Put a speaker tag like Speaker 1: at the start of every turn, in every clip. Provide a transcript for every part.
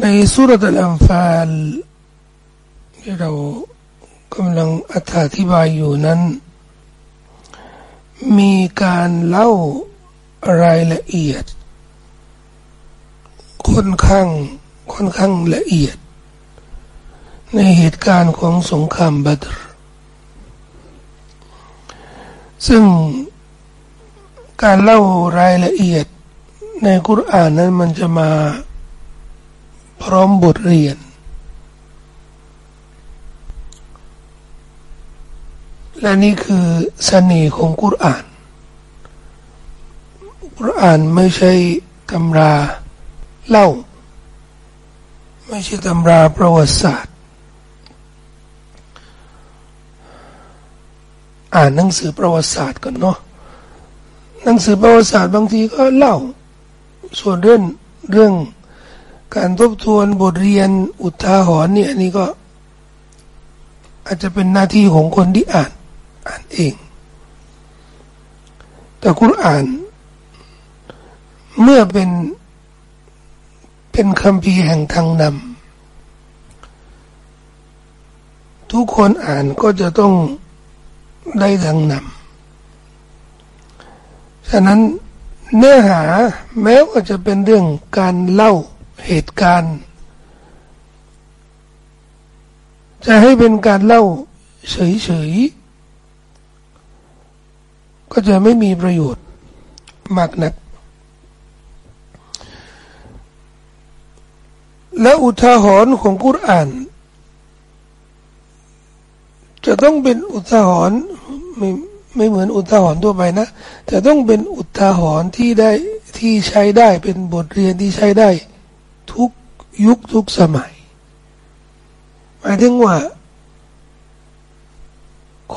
Speaker 1: ในสุรษอัลฟาลที่เรากำลังอธิบายอยู่นั้น มีการเล่ารายละเอียด ค่อนข้างค่อนข้างละเอียด ในเหตุการณ์ของสงครามบัตร ซึ่งการเล่ารายละเอียดในคุรอานนั้นมันจะมา พร้อมบทเรียน และนี่คือเสน่ห์ของกุรอาน กุรอานไม่ใช่ตำราเล่า ไม่ใช่ตำราประวัติศาสตร์ อ่านหนังสือประวัติศาสตร์กันเนาะหนังสือประวัติศาสตร์บางทีก็เล่า ส่วนเรื่องเรื่อง การทบทวนบทเรียนอุทาหรณ์เนี่ยนี่ก็ อาจจะเป็นหน้าที่ของคนที่อ่าน อ่านเอง แต่คุณอ่าน เมื่อเป็นเป็นคำพีแห่งทางนำทุกคนอ่านก็จะต้องได้ทางนำฉะนั้นเนื้อหาแม้ว่าจะเป็นเรื่องการเล่า เหตุการณ์ จะให้เป็นการเล่าเฉยๆ ก็จะไม่มีประโยชน์มากนัก และอุทาหรณ์ของกุรอาน จะต้องเป็นอุทาหรณ์ไม่ไม่เหมือนอุทาหรณ์ทั่วไปนะ จะต้องเป็นอุทาหรณ์ที่ได้ที่ใช้ได้เป็นบทเรียนที่ใช้ได้ ทุกยุคทุกสมัย หมายถึงว่า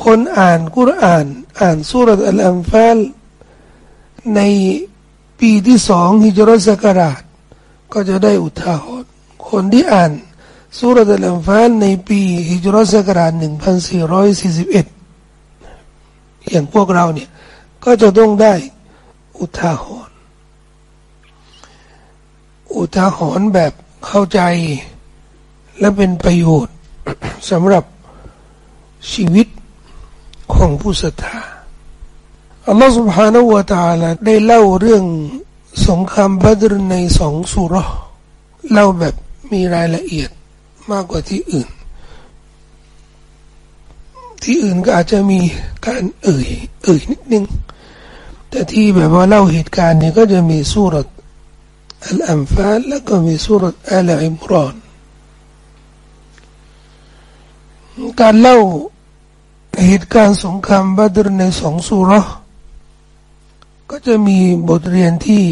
Speaker 1: คนอ่านกุรอาน อ่านสุรษอัลอัมฟาลในปีที่สองฮิจรัสกราช ก็จะได้อุทาหรณ์คนที่อ่านสุรษอัลอัมฟาลในปีฮิจรัสกราชหนึ่งพันสี่ร้อยสี่สิบเอ็ดอย่างพวกเราเนี่ย ก็จะต้องได้อุทาหรณ์ อุทาหรณ์แบบเข้าใจและเป็นประโยชน์สำหรับชีวิตของผู้ศรัทธาอัลลอฮฺ سبحانه และ تعالى ได้เล่าเรื่องสงครามบัตรในสองสุรเล่าแบบมีรายละเอียดมากกว่าที่อื่น ที่อื่นก็อาจจะมีการเอ่ยเอ่ยนิดนึง แต่ที่แบบว่าเล่าเหตุการณ์นี้ก็จะมีสุร อัลอัมฟาลแล้วก็มีสุรษอัลอิมรอน การเล่าเหตุการณ์สงครามบัตรในสองสุรก็จะมีบทเรียนที่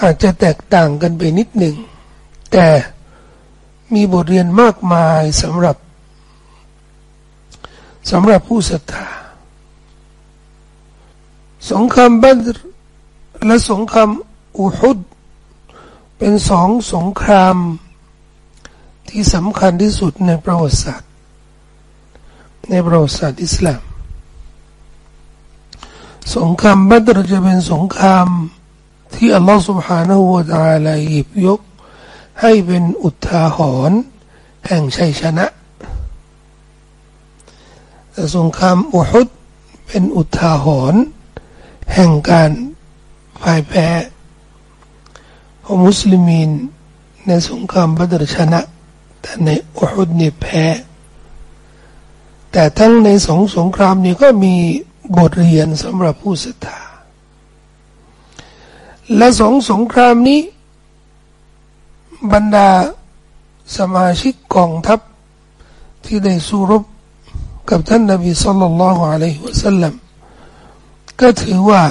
Speaker 1: อาจจะแตกต่างกันไปนิดหนึ่ง แต่มีบทเรียนมากมายสำหรับสำหรับผู้ศรัทธาสงครามบัตรและสงคราม อุฮุดเป็นสองสงครามที่สำคัญที่สุดในประวัติศาสตร์ในประวัติศาสตร์อิสลามสงครามบัตรจะเป็นสงครามที่อัลลอฮฺ سبحانه และ تعالى หยิบยกให้เป็นอุทาหรณ์แห่งชัยชนะแต่สงครามอุฮุดเป็นอุทาหรณ์แห่งการพ่ายแพ้ ของมุสลิมีนในสงครามบัตรชนะ แต่ในอุฮุดนี่แพ้ แต่ทั้งในสองสงครามนี้ก็มีบทเรียนสำหรับผู้ศรัทธา และสองสงครามนี้ บรรดาสมาชิกกองทัพที่ได้สู้รบกับท่านนบีสุลต่านละฮ์อะลัยฮิวะสัลลัมก็ถือว่า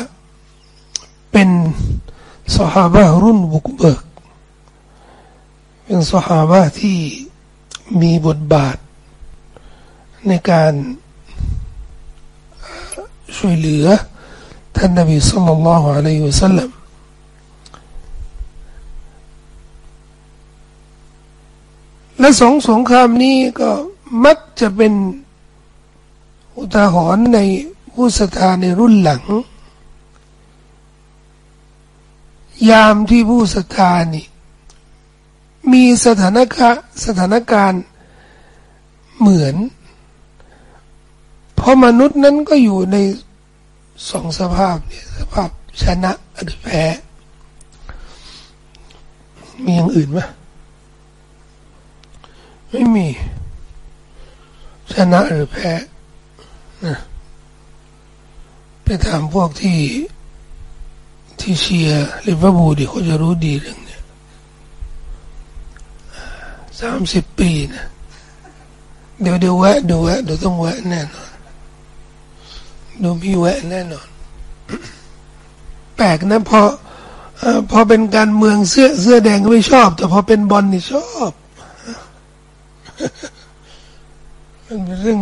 Speaker 1: เป็น สหายรุ่นบุกเบิก เป็นสหายที่มีบทบาท ในการช่วยเหลือท่านนบีสุลต่านละฮ์อะลัยฮิวสัลลัมและสองสงครามนี้ก็มักจะเป็นอุทาหรณ์ในผู้ศรัทธาในรุ่นหลัง ยามที่ผู้ศรัทธานี่มีสถานการสถานการณ์เหมือน เพราะมนุษย์นั้นก็อยู่ในสองสภาพเนี่ยสภาพชนะหรือแพ้ มีอย่างอื่นไหมไม่มี ชนะหรือแพ้นะไปถามพวกที่ ที่เชียร์ลิเวอร์พูลดิเขาจะรู้ดีเรื่องนี้สามสิบปีนะเดี๋ยวเดี๋ยวแวะดูแวะเดี๋ยวต้องแวะแน่นอนดูมีแวะแน่นอน แปลกนะพอพอเป็นการเมืองเสื้อเสื้อแดงก็ไม่ชอบ แต่พอเป็นบอลนี่ชอบมันเป็นเรื่อง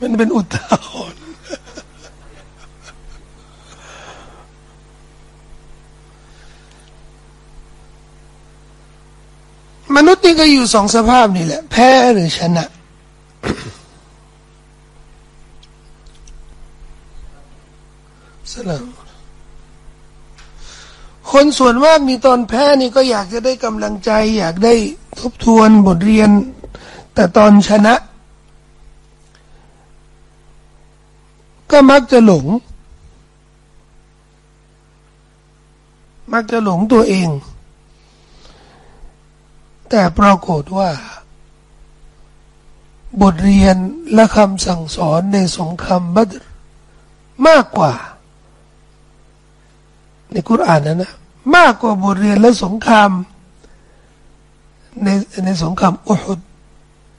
Speaker 1: มันเป็นอุทาหรณ์ มนุษย์นี่ก็อยู่สองสภาพนี่แหละ แพ้หรือชนะ สลังคนส่วนมากมีตอนแพ้นี่ก็อยากจะได้กำลังใจ อยากได้ทบทวนบทเรียน แต่ตอนชนะ ก็มักจะหลง มักจะหลงตัวเอง แต่ปรากฏว่า บทเรียนและคำสั่งสอนในสงครามบัตรมากกว่า ในคุรานนะนะมากกว่าบทเรียนและสงครามในในสงครามอุฮุด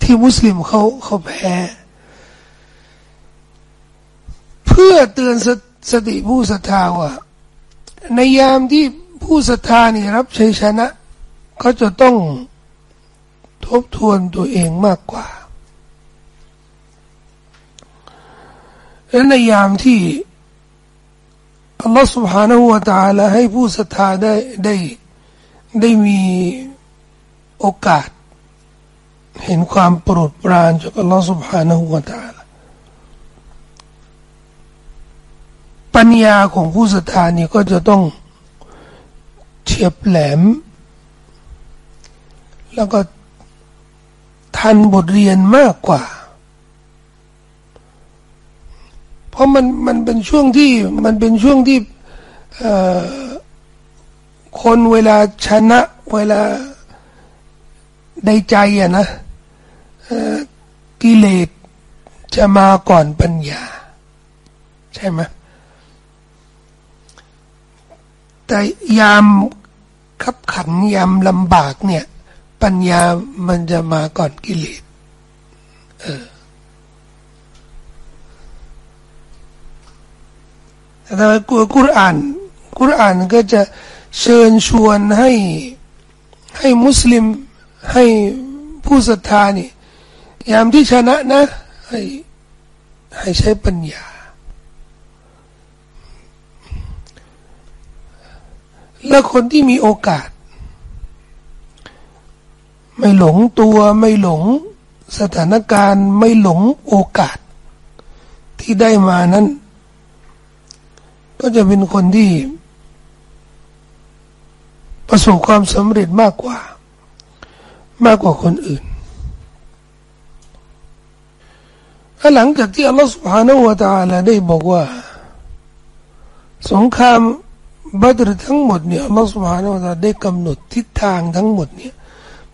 Speaker 1: ที่มุสลิมเขาเขาแพ้เพื่อเตือนสสติผู้ศรัทธาว่าในยามที่ผู้ศรัทธานี่รับชัยชนะ ก็จะต้อง ทบทวนตัวเองมากกว่า และในยามที่อัลลอฮฺ سبحانه และ تعالى ให้ผู้ศรัทธาได้ได้ได้มีโอกาส เห็นความโปรดปรานจากอัลลอฮฺ سبحانه และ تعالى ปัญญาของผู้ศรัทธานี่ก็จะต้องเฉียบแหลม แล้วก็ ทันบทเรียนมากกว่า เพราะมันมันเป็นช่วงที่มันเป็นช่วงที่คนเวลาชนะเวลาได้ใจอะนะกิเลสจะมาก่อนปัญญา ใช่ไหมแต่ยามขับขันยามลำบากเนี่ย ปัญญามันจะมาก่อนกิเลสเออแต่ถ้ากลัวกุรอานกุรอานก็จะเชิญชวนให้ให้มุสลิมให้ผู้ศรัทธานี่ยามที่ชนะนะ ให้ให้ใช้ปัญญา และคนที่มีโอกาส ไม่หลงตัวไม่หลง สถานการณ์ไม่หลงโอกาส ที่ได้มานั้น ก็จะเป็นคนที่ ประสบความสำเร็จมากกว่า มากกว่าคนอื่นหลังจากที่อัลลอฮฺสุบฮานาอูตาลาได้บอกว่า สงครามบัตรทั้งหมดเนี่ยอัลลอฮฺสุบฮานาอูตาได้กำหนดทิศทางทั้งหมดเนี่ย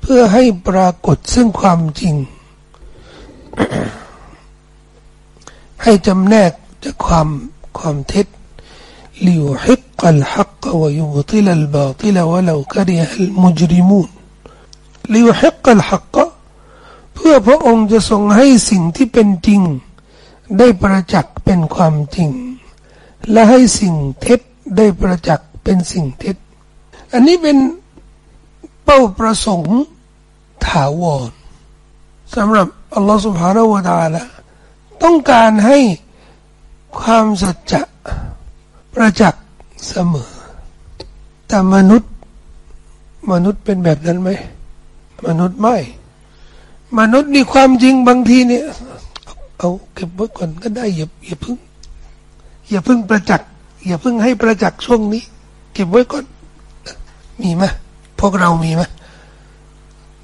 Speaker 1: พื่อให้ปรากฏซึ่งความจริง ให้จำแนกจากความความเท็จลิยุฮิกลฮักวยุบติลลบาติลวะลาวกริฮัลมุจริมูนลิยุฮิกลฮักเพื่อพระองค์จะทรงให้สิ่งที่เป็นจริง ได้ประจักษ์เป็นความจริง และให้สิ่งเท็จได้ประจักษ์เป็นสิ่งเท็จ อันนี้เป็นเป้าประสงค์ ถาวรสำหรับอัลลอฮฺสุบฮานาวะตาละต้องการให้ความสัจจะประจักษ์เสมอ แต่มนุษย์มนุษย์เป็นแบบนั้นไหม มนุษย์ไม่ มนุษย์นี่ความจริงบางทีเนี่ย เอาเก็บไว้ก่อนก็ได้อย่าอย่าพึ่ง อย่าพึ่งประจักษ์อย่าพึ่งให้ประจักษ์ช่วงนี้ เก็บไว้ก่อน มีไหมพวกเรามีไหม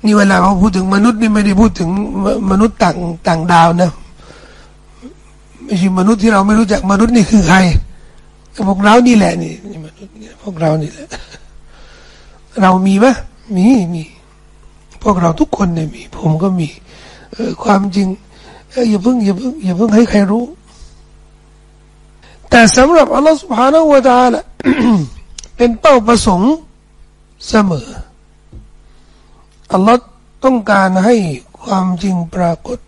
Speaker 1: นี่เวลาเขาพูดถึงมนุษย์นี่ไม่ได้พูดถึงมนุษย์ต่างต่างดาวนะไม่ใช่มนุษย์ที่เราไม่รู้จักมนุษย์นี่คือใครพวกเรานี่แหละนี่มนุษย์พวกเรานี่แหละ เรามีปะมีมีพวกเราทุกคนเนี่ยมี ผมก็มีเอความจริงอย่าเพิ่งอย่าเพิ่งอย่าเพิ่งให้ใครรู้ แต่สำหรับอัลลอฮฺสุบฮานาอูวาตาละเป็นเป้าประสงค์เสมอ อัลลอฮ์ต้องการให้ความจริงปรากฏ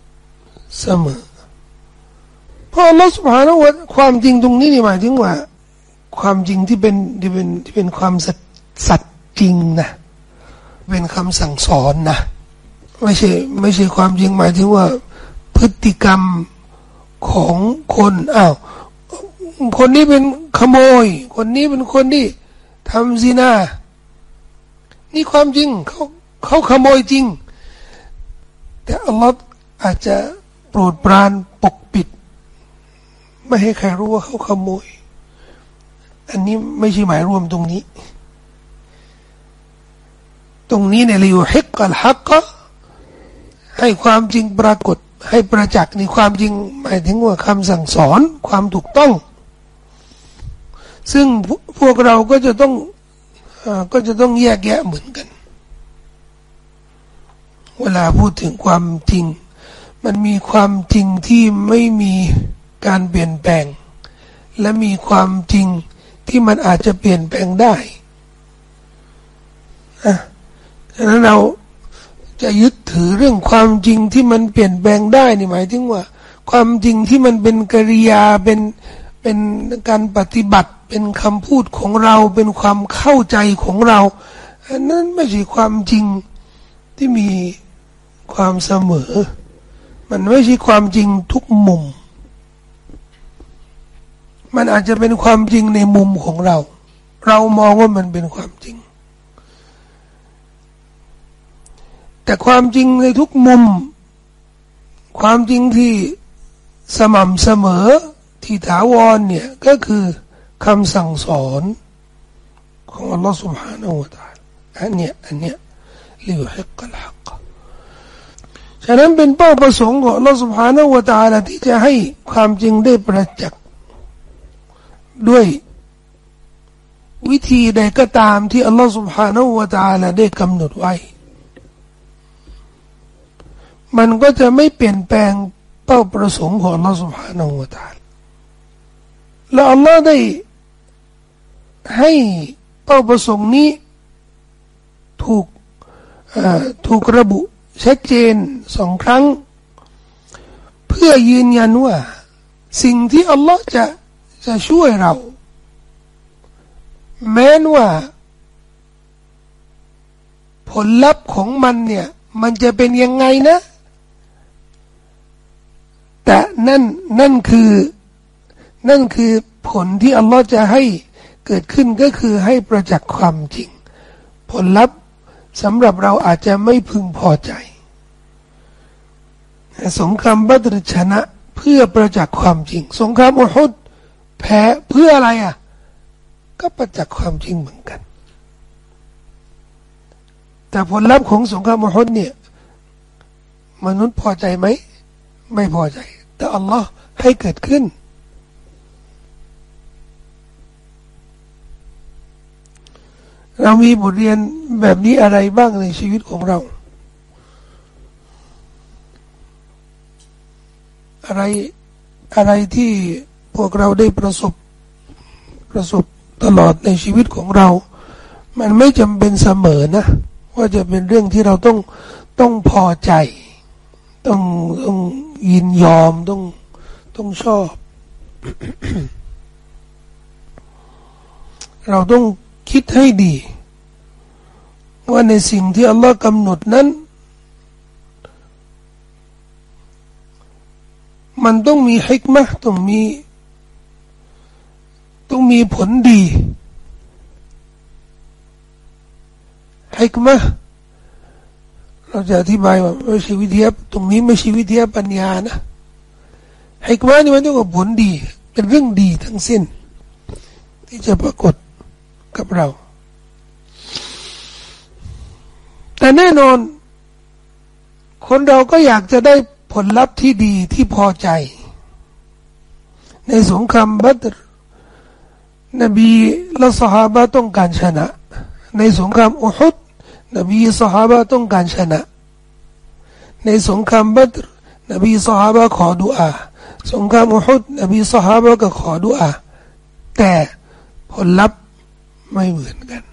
Speaker 1: เสมอเพราะอัลลอฮ์สุบฮานวะความจริงตรงนี้นี่หมายถึงว่า ความจริงที่เป็นที่เป็นที่เป็นความสัตสัจริงนะ เป็นคำสั่งสอนนะ ไม่ใช่ไม่ใช่ความจริงหมายถึงว่า พฤติกรรมของคนอ้าวคนนี้เป็นขโมย คนนี้เป็นคนที่ทำซีนานี่ความจริงเขา เขาขโมยจริง แต่อัลลอฮ์อาจจะโปรดปรานปกปิด ไม่ให้ใครรู้ว่าเขาขโมย อันนี้ไม่ใช่หมายรวมตรงนี้ ตรงนี้เนี่ยลิวฮิกกัลฮักก็ให้ความจริงปรากฏ ให้ประจักษ์ในความจริงหมายถึงว่าคำสั่งสอนความถูกต้อง ซึ่งพวกเราก็จะต้องก็จะต้องแยกแยะเหมือนกัน เวลาพูดถึงความจริง มันมีความจริงที่ไม่มีการเปลี่ยนแปลง และมีความจริงที่มันอาจจะเปลี่ยนแปลงได้อะดังนั้นเราจะยึดถือเรื่องความจริงที่มันเปลี่ยนแปลงได้นี่หมายถึงว่า ความจริงที่มันเป็นกิริยาเป็นเป็นการปฏิบัติเป็นคำพูดของเราเป็นความเข้าใจของเราอันนั้นไม่ใช่ความจริง ที่มีความเสมอ มันไม่ใช่ความจริงทุกมุม มันอาจจะเป็นความจริงในมุมของเรา เรามองว่ามันเป็นความจริง แต่ความจริงในทุกมุม ความจริงที่สม่ำเสมอที่ถาวรเนี่ยก็คือคำสั่งสอนของอัลลอฮ์ سبحانه และ تعالى อันเนี้ยอันเนี้ย ลิยุฮิกลฮักฉะนั้นเป็นเป้าประสงค์ของลอสุภานวตาลที่จะให้ความจริงได้ประจักษ์ด้วยวิธีใดก็ตามที่อัลลอฮฺสุบฮานาวะตาลาได้กำหนดไว้ มันก็จะไม่เปลี่ยนแปลงเป้าประสงค์ของอัลลอฮฺสุบฮานาวะตาลและอัลลอฮฺได้ให้เป้าประสงค์นี้ ถูก ถูกระบุชัดเจนสองครั้ง เพื่อยืนยันว่า สิ่งที่อัลลอฮ์จะจะช่วยเรา แม้นว่า ผลลัพธ์ของมันเนี่ย มันจะเป็นยังไงนะ แต่นั่นนั่นคือ นั่นคือผลที่อัลลอฮ์จะให้เกิดขึ้นก็คือให้ประจักษ์ความจริง ผลลัพธ์ สำหรับเราอาจจะไม่พึงพอใจ สงครามบัตรชนะเพื่อประจักษ์ความจริง สงครามอุฮุดแพ้เพื่ออะไรอะ ก็ประจักษ์ความจริงเหมือนกัน แต่ผลลัพธ์ของสงครามอุฮุดเนี่ย มนุษย์พอใจไหม ไม่พอใจ แต่อัลลอฮ์ให้เกิดขึ้น เรามีบทเรียนแบบนี้อะไรบ้างในชีวิตของเรา อะไรอะไรที่พวกเราได้ประสบประสบตลอดในชีวิตของเรา มันไม่จำเป็นเสมอนะ ว่าจะเป็นเรื่องที่เราต้องต้องพอใจ ต้องต้องยินยอมต้องต้องชอบ เราต้อง คิดให้ดี ว่าในสิ่งที่อัลลอฮ์กำหนดนั้น มันต้องมีฮิกมะต้องมี ต้องมีผลดีฮิกมะเราจะอธิบายว่าไม่ใช่วิทยาตรงนี้ไม่ใช่วิทยาปัญญานะฮิกมะนี่มันต้องกับผลดี เป็นเรื่องดีทั้งสิ้น ที่จะปรากฏ กับเรา แต่แน่นอน คนเราก็อยากจะได้ผลลัพธ์ที่ดีที่พอใจ ในสงครามบัตรนบีและสหายต้องการชนะ ในสงครามอุฮุดนบีสหายต้องการชนะ ในสงครามบัตรนบีสหายขอดุอาสงครามอุฮุดนบีสหายก็ขอดุอาแต่ผลลัพธ์ ไม่เหมือนกัน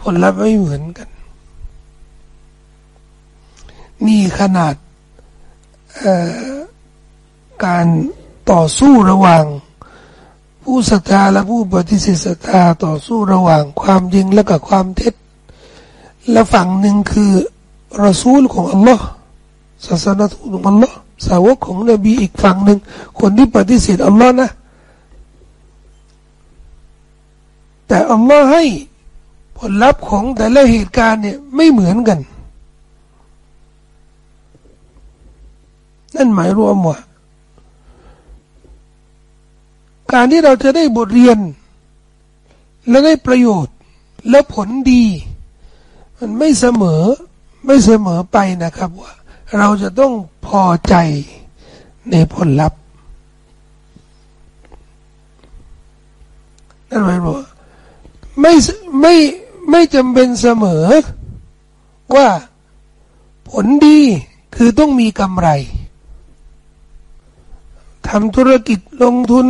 Speaker 1: ผลลัพธ์ไม่เหมือนกัน นี่ขนาดการต่อสู้ระหว่าง ผู้ศรัทธาและผู้ปฏิเสธศรัทธาต่อสู้ระหว่างความจริงและกับความเท็จ และฝั่งหนึ่งคือรอซูลของอัลลอฮ์ศาสนาทูตของอัลลอฮ์สาวกของนบีอีกฝั่งหนึ่งคนที่ปฏิเสธอัลลอฮ์นะ แต่อัลลอฮ์ให้ผลลัพธ์ของแต่ละเหตุการณ์เนี่ยไม่เหมือนกัน นั่นหมายรวมว่า การที่เราจะได้บทเรียน และได้ประโยชน์และผลดี มันไม่เสมอไม่เสมอไปนะครับว่า เราจะต้องพอใจในผลลัพธ์นั่นหมายรว่า ไม่ไม่ไม่จำเป็นเสมอ ว่าผลดีคือต้องมีกำไรทำธุรกิจลงทุน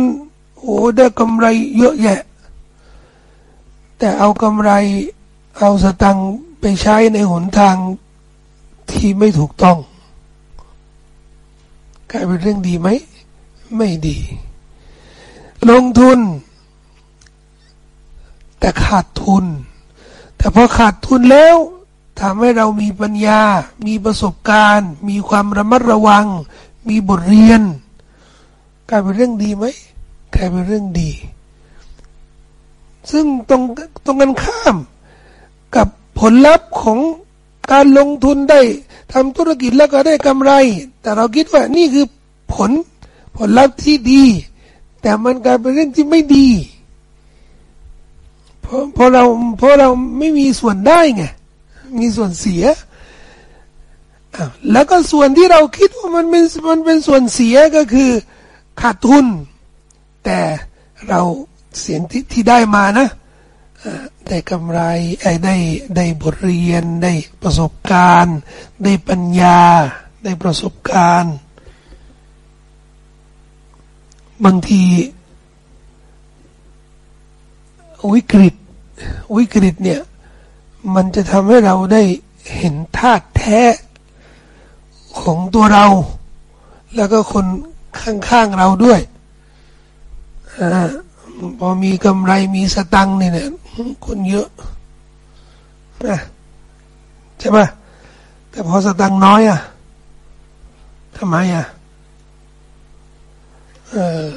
Speaker 1: โอ้ได้กำไรเยอะแยะ แต่เอากำไรเอาสตังไปใช้ในหนทางที่ไม่ถูกต้องกลายเป็นเรื่องดีไหม ไม่ดี ลงทุน แต่ขาดทุน แต่พอขาดทุนแล้วทำให้เรามีปัญญา มีประสบการณ์ มีความระมัดระวัง มีบทเรียนกลายเป็นเรื่องดีไหมกลายเป็นเรื่องดี ซึ่งตรงตรงกันข้ามกับผลลัพธ์ของการลงทุนได้ทำธุรกิจแล้วก็ได้กำไร แต่เราคิดว่านี่คือผลผลลัพธ์ที่ดี แต่มันกลายเป็นเรื่องที่ไม่ดี เพราะเพราะเราเพราะเราไม่มีส่วนได้ไง มีส่วนเสียแล้วก็ส่วนที่เราคิดว่ามันเป็นมันเป็นส่วนเสียก็คือขาดทุน แต่เราเสียงที่ที่ได้มานะได้กำไรได้ได้บทเรียนได้ประสบการณ์ ได้ปัญญา ได้ประสบการณ์ บางที วิกฤต วิกฤตเนี่ย มันจะทำให้เราได้เห็นธาตุแท้ของตัวเรา แล้วก็คนข้างๆเราด้วยอพอมีกำไรมีสตังเนี่เนี่ย คนเยอะนะใช่ปะแต่พอสตังน้อยอะทำไมอะเออ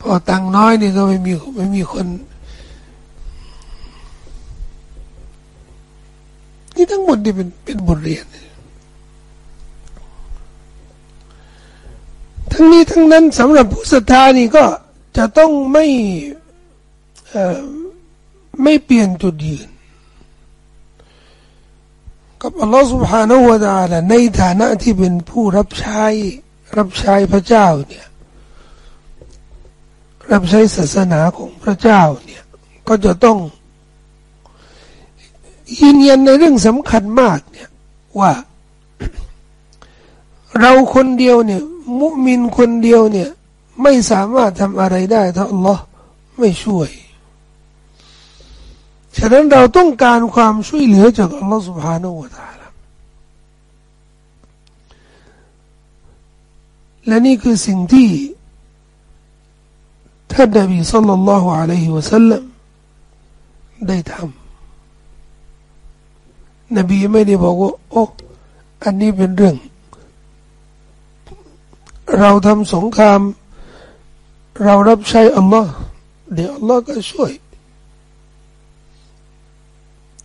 Speaker 1: พอตังน้อยนี่ก็ไม่มีไม่มีคนนี่ทั้งหมดนี่เป็นเป็นบทเรียนทั้งนี้ทั้งนั้นสำหรับผู้ศรัทธานี่ก็จะต้องไม่ไม่เปลี่ยนจุดยืนกับอัลลอฮฺ سبحانه และ تعالى ในฐานะที่เป็นผู้รับใช้รับใช้พระเจ้าเนี่ยรับใช้ศาสนาของพระเจ้าเนี่ยก็จะต้อง ยืนยันในเรื่องสำคัญมากเนี่ยว่า เราคนเดียวเนี่ยมุมินคนเดียวเนี่ยไม่สามารถทำอะไรได้ถ้าอัลลอฮ์ไม่ช่วย ฉะนั้นเราต้องการความช่วยเหลือจากอัลลอฮ์ سبحانه และ تعالى และนี่คือสิ่งที่ท่านนบีสัลลัลลอฮุอะลัยฮิวะสัลลัมได้ทำ นบีไม่ได้บอกว่าโอ้อันนี้เป็นเรื่อง เราทำสงคราม เรารับใช้อัลลอฮ์เดี๋ยวอัลลอฮ์ก็ช่วย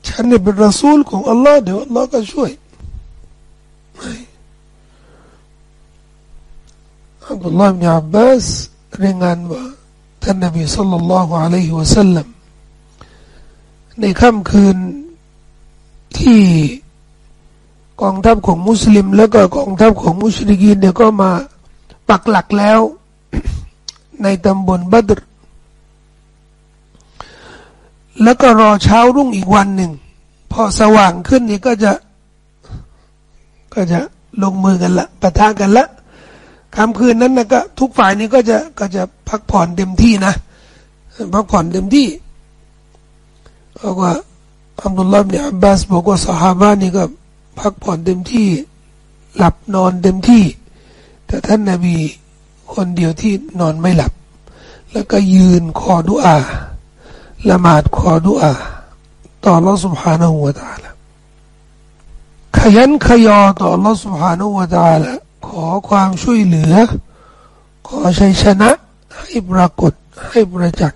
Speaker 1: ฉันเนี่ยเป็นรัสูลของอัลลอฮ์เดี๋ยวอัลลอฮ์ก็ช่วยอับดุลลาห์บินอับบาสรายงานว่าท่านนบีสัลลัลลอฮุอะลัยฮิวะสัลลัมในค่ำคืน ที่กองทัพของมุสลิม แล้วก็กองทัพของมุชริกีนเนี่ยก็มาปักหลักแล้ว ในตำบลบัดรแล้วก็รอเช้ารุ่งอีกวันหนึ่ง พอสว่างขึ้นนี่ก็จะก็จะลงมือกันละปะทะกันละค่ำคืนนั้นนะก็ทุกฝ่ายนี้ก็จะก็จะพักผ่อนเต็มที่นะพักผ่อนเต็มที่เพราะว่า อัมดุลลาห์เนี่ยอับบาสบอกว่าสหายนี่ก็พักผ่อนเต็มที่ หลับนอนเต็มที่ แต่ท่านนาบีคนเดียวที่นอนไม่หลับ แล้วก็ยืนขอดุอาละหมาดขอดุอาต่อ Allah سبحانه และ تعالى ขยันขยอต่อ Allah سبحانه และ تعالى ขอความช่วยเหลือ ขอชัยชนะ ให้ปรากฏให้ประจักษ์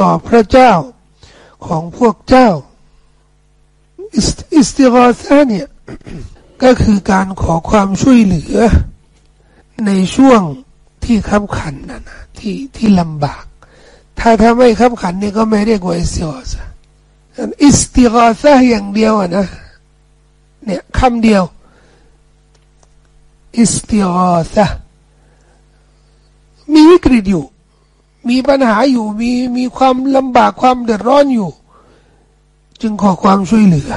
Speaker 1: ต่อพระเจ้าของพวกเจ้า استغاثة เนี่ยก็คือการขอความช่วยเหลือ ในช่วงที่คับขันนะนะที่ที่ลำบาก ถ้าถ้าไม่คับขันเนี่ยก็ไม่เรียกว่าاستغاثة استغاثة อย่างเดียวนะเนี่ยคำเดียว استغاثةมีวิกฤตอยู่ มีปัญหาอยู่มีมีความลำบากความเดือดร้อนอยู่ จึงขอความช่วยเหลือ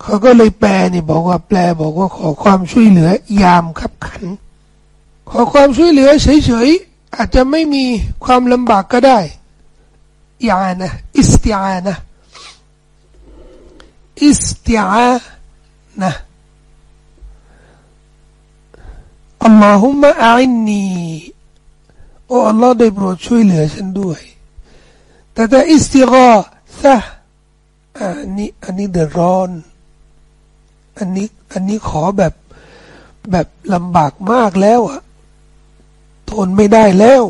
Speaker 1: เขาก็เลยแปลนี่บอกว่าแปลบอกว่าขอความช่วยเหลือ ยามขับขัน ขอความช่วยเหลือเฉยๆอาจจะไม่มีความลำบากก็ได้ยานะอิสติอานะอิสติอานะอัลลอฮุมะอินนี โอ้อัลลอฮ์ได้โปรดช่วยเหลือฉันด้วย แต่ถ้าอิสติกาซะอันนี้อันนี้เดือดร้อน อันนี้อันนี้ขอแบบแบบลำบากมากแล้วอะทนไม่ได้แล้ว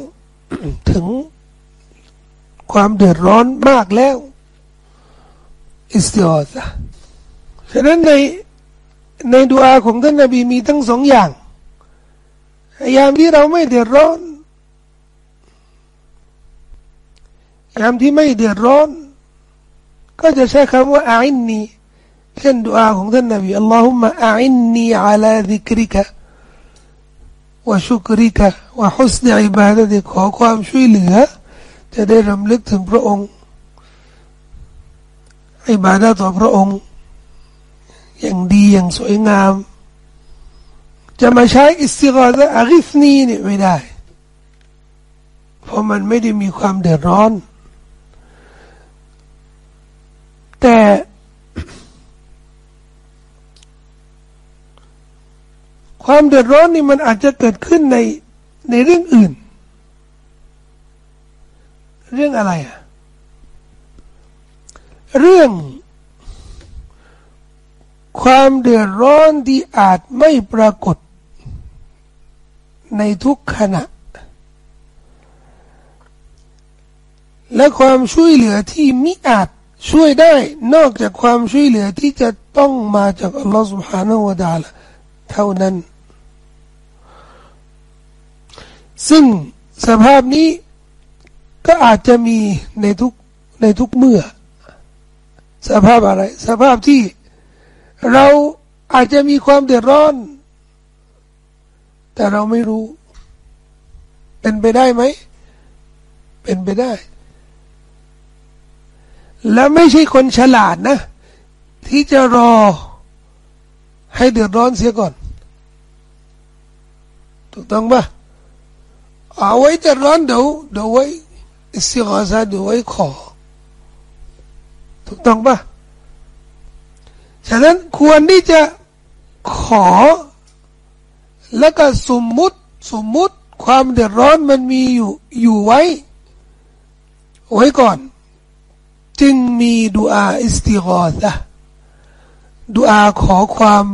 Speaker 1: ถึงความเดือดร้อนมากแล้ว อิสติกาซะฉะนั้นในในดุอาของท่านนบีมีทั้งสองอย่างยามที่เราไม่เดือดร้อน ยามที่ไม่เดือดร้อน ก็จะใช้คำว่าอาอินนีเช่นดุอาของท่านนบีอัลลอฮุมะอาอินนีอัลาดิกริกะวะชุกริกะวะฮุสนอิบาดะติขอความช่วยเหลือ จะได้รำลึกถึงพระองค์อิบาดะต่อพระองค์ อย่างดีอย่างสวยงาม จะมาใช้อิสติกาซะอาริฟนีเนี่ยไม่ได้ เพราะมันไม่ได้มีความเดือดร้อน แต่ความเดือดร้อนนี่มันอาจจะเกิดขึ้นในในเรื่องอื่น เรื่องอะไรอะเรื่อง ความเดือดร้อนที่อาจไม่ปรากฏ ในทุกขณะ และความช่วยเหลือที่มิอาจ ช่วยได้นอกจากความช่วยเหลือที่จะต้องมาจากอัลลอฮฺ سبحانه และ تعالى เท่านั้น ซึ่งสภาพนี้ก็อาจจะมีในทุกในทุกเมื่อ สภาพอะไร สภาพที่เราอาจจะมีความเดือดร้อน แต่เราไม่รู้ เป็นไปได้ไหม เป็นไปได้ และไม่ใช่คนฉลาดนะ ที่จะรอให้เดือดร้อนเสียก่อน ถูกต้องปะเอาไว้จะร้อนเดี๋ยวเดี๋ยวไว้เสียกอซาเดี๋ยวไว้ขอ ถูกต้องปะฉะนั้นควรที่จะขอ แล้วก็สมมุติสมมุติความเดือดร้อนมันมีอยู่อยู่ไว้ ไว้ก่อน จึงมีดุอาอิสติกอซะดุอาขอความ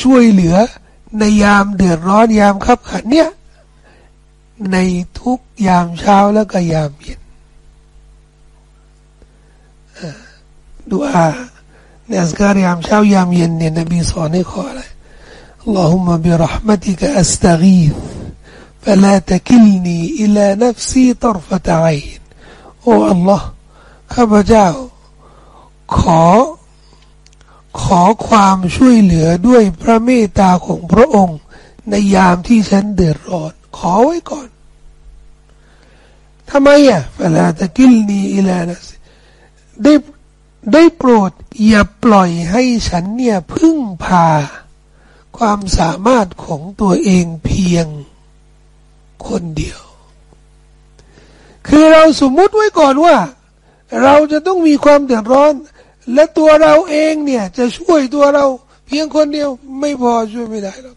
Speaker 1: ช่วยเหลือในยามเดือดร้อนยามขับขันเนี่ยในทุกยามเช้าแล้วก็ยามเย็นดูอาในอัสการยามเช้ายามเย็นเนี่ยนบีสอนให้ขออะไร اللهم برحمتك أستغيث فلا تكلني إلى نفسي طرفة عين โอ้อัลลอฮ์ ข้าพเจ้า ขอ ขอความช่วยเหลือด้วยพระเมตตาของพระองค์ ในยามที่ฉันเดือดร้อน ขอไว้ก่อนทำไมอะฟลาตะกิลนีอิลานัสได้ได้โปรดอย่าปล่อยให้ฉันเนี่ยพึ่งพา ความสามารถของตัวเองเพียงคนเดียว คือเราสมมุติไว้ก่อนว่า เราจะต้องมีความเดือดร้อน และตัวเราเองเนี่ยจะช่วยตัวเรา เพียงคนเดียวไม่พอช่วยไม่ได้หรอก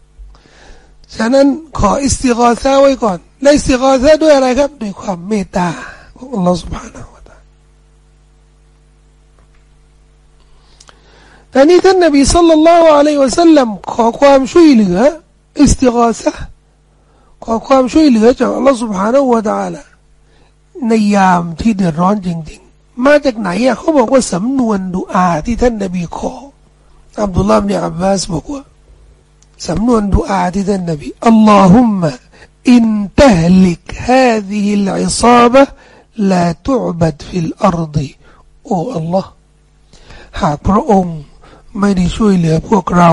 Speaker 1: ฉะนั้นขอ استغاثة ไว้ก่อนใน استغاثة ด้วยอะไรครับ ด้วยความเมตตาของอัลลอฮฺ سبحانه وتعالى แต่นี้ท่านนบีصلى الله عليه وسلمขอความช่วยเหลือاستغاثة ขอความช่วยเหลือจากอัลลอฮฺ سبحانه และ تعالى ในยามที่เดือดร้อนจริง มาจากไหนอะเขาบอกว่าสำนวนดุอาที่ท่านนบีขออับดุลลาห์เนี่ยอับบาสบอกว่าสำนวนดุอาที่ท่านนบีاللهم إن تهلك هذه العصابة لا تعبد في الأرض โอ้อัลลอฮ์หากพระองค์ไม่ได้ช่วยเหลือพวกเรา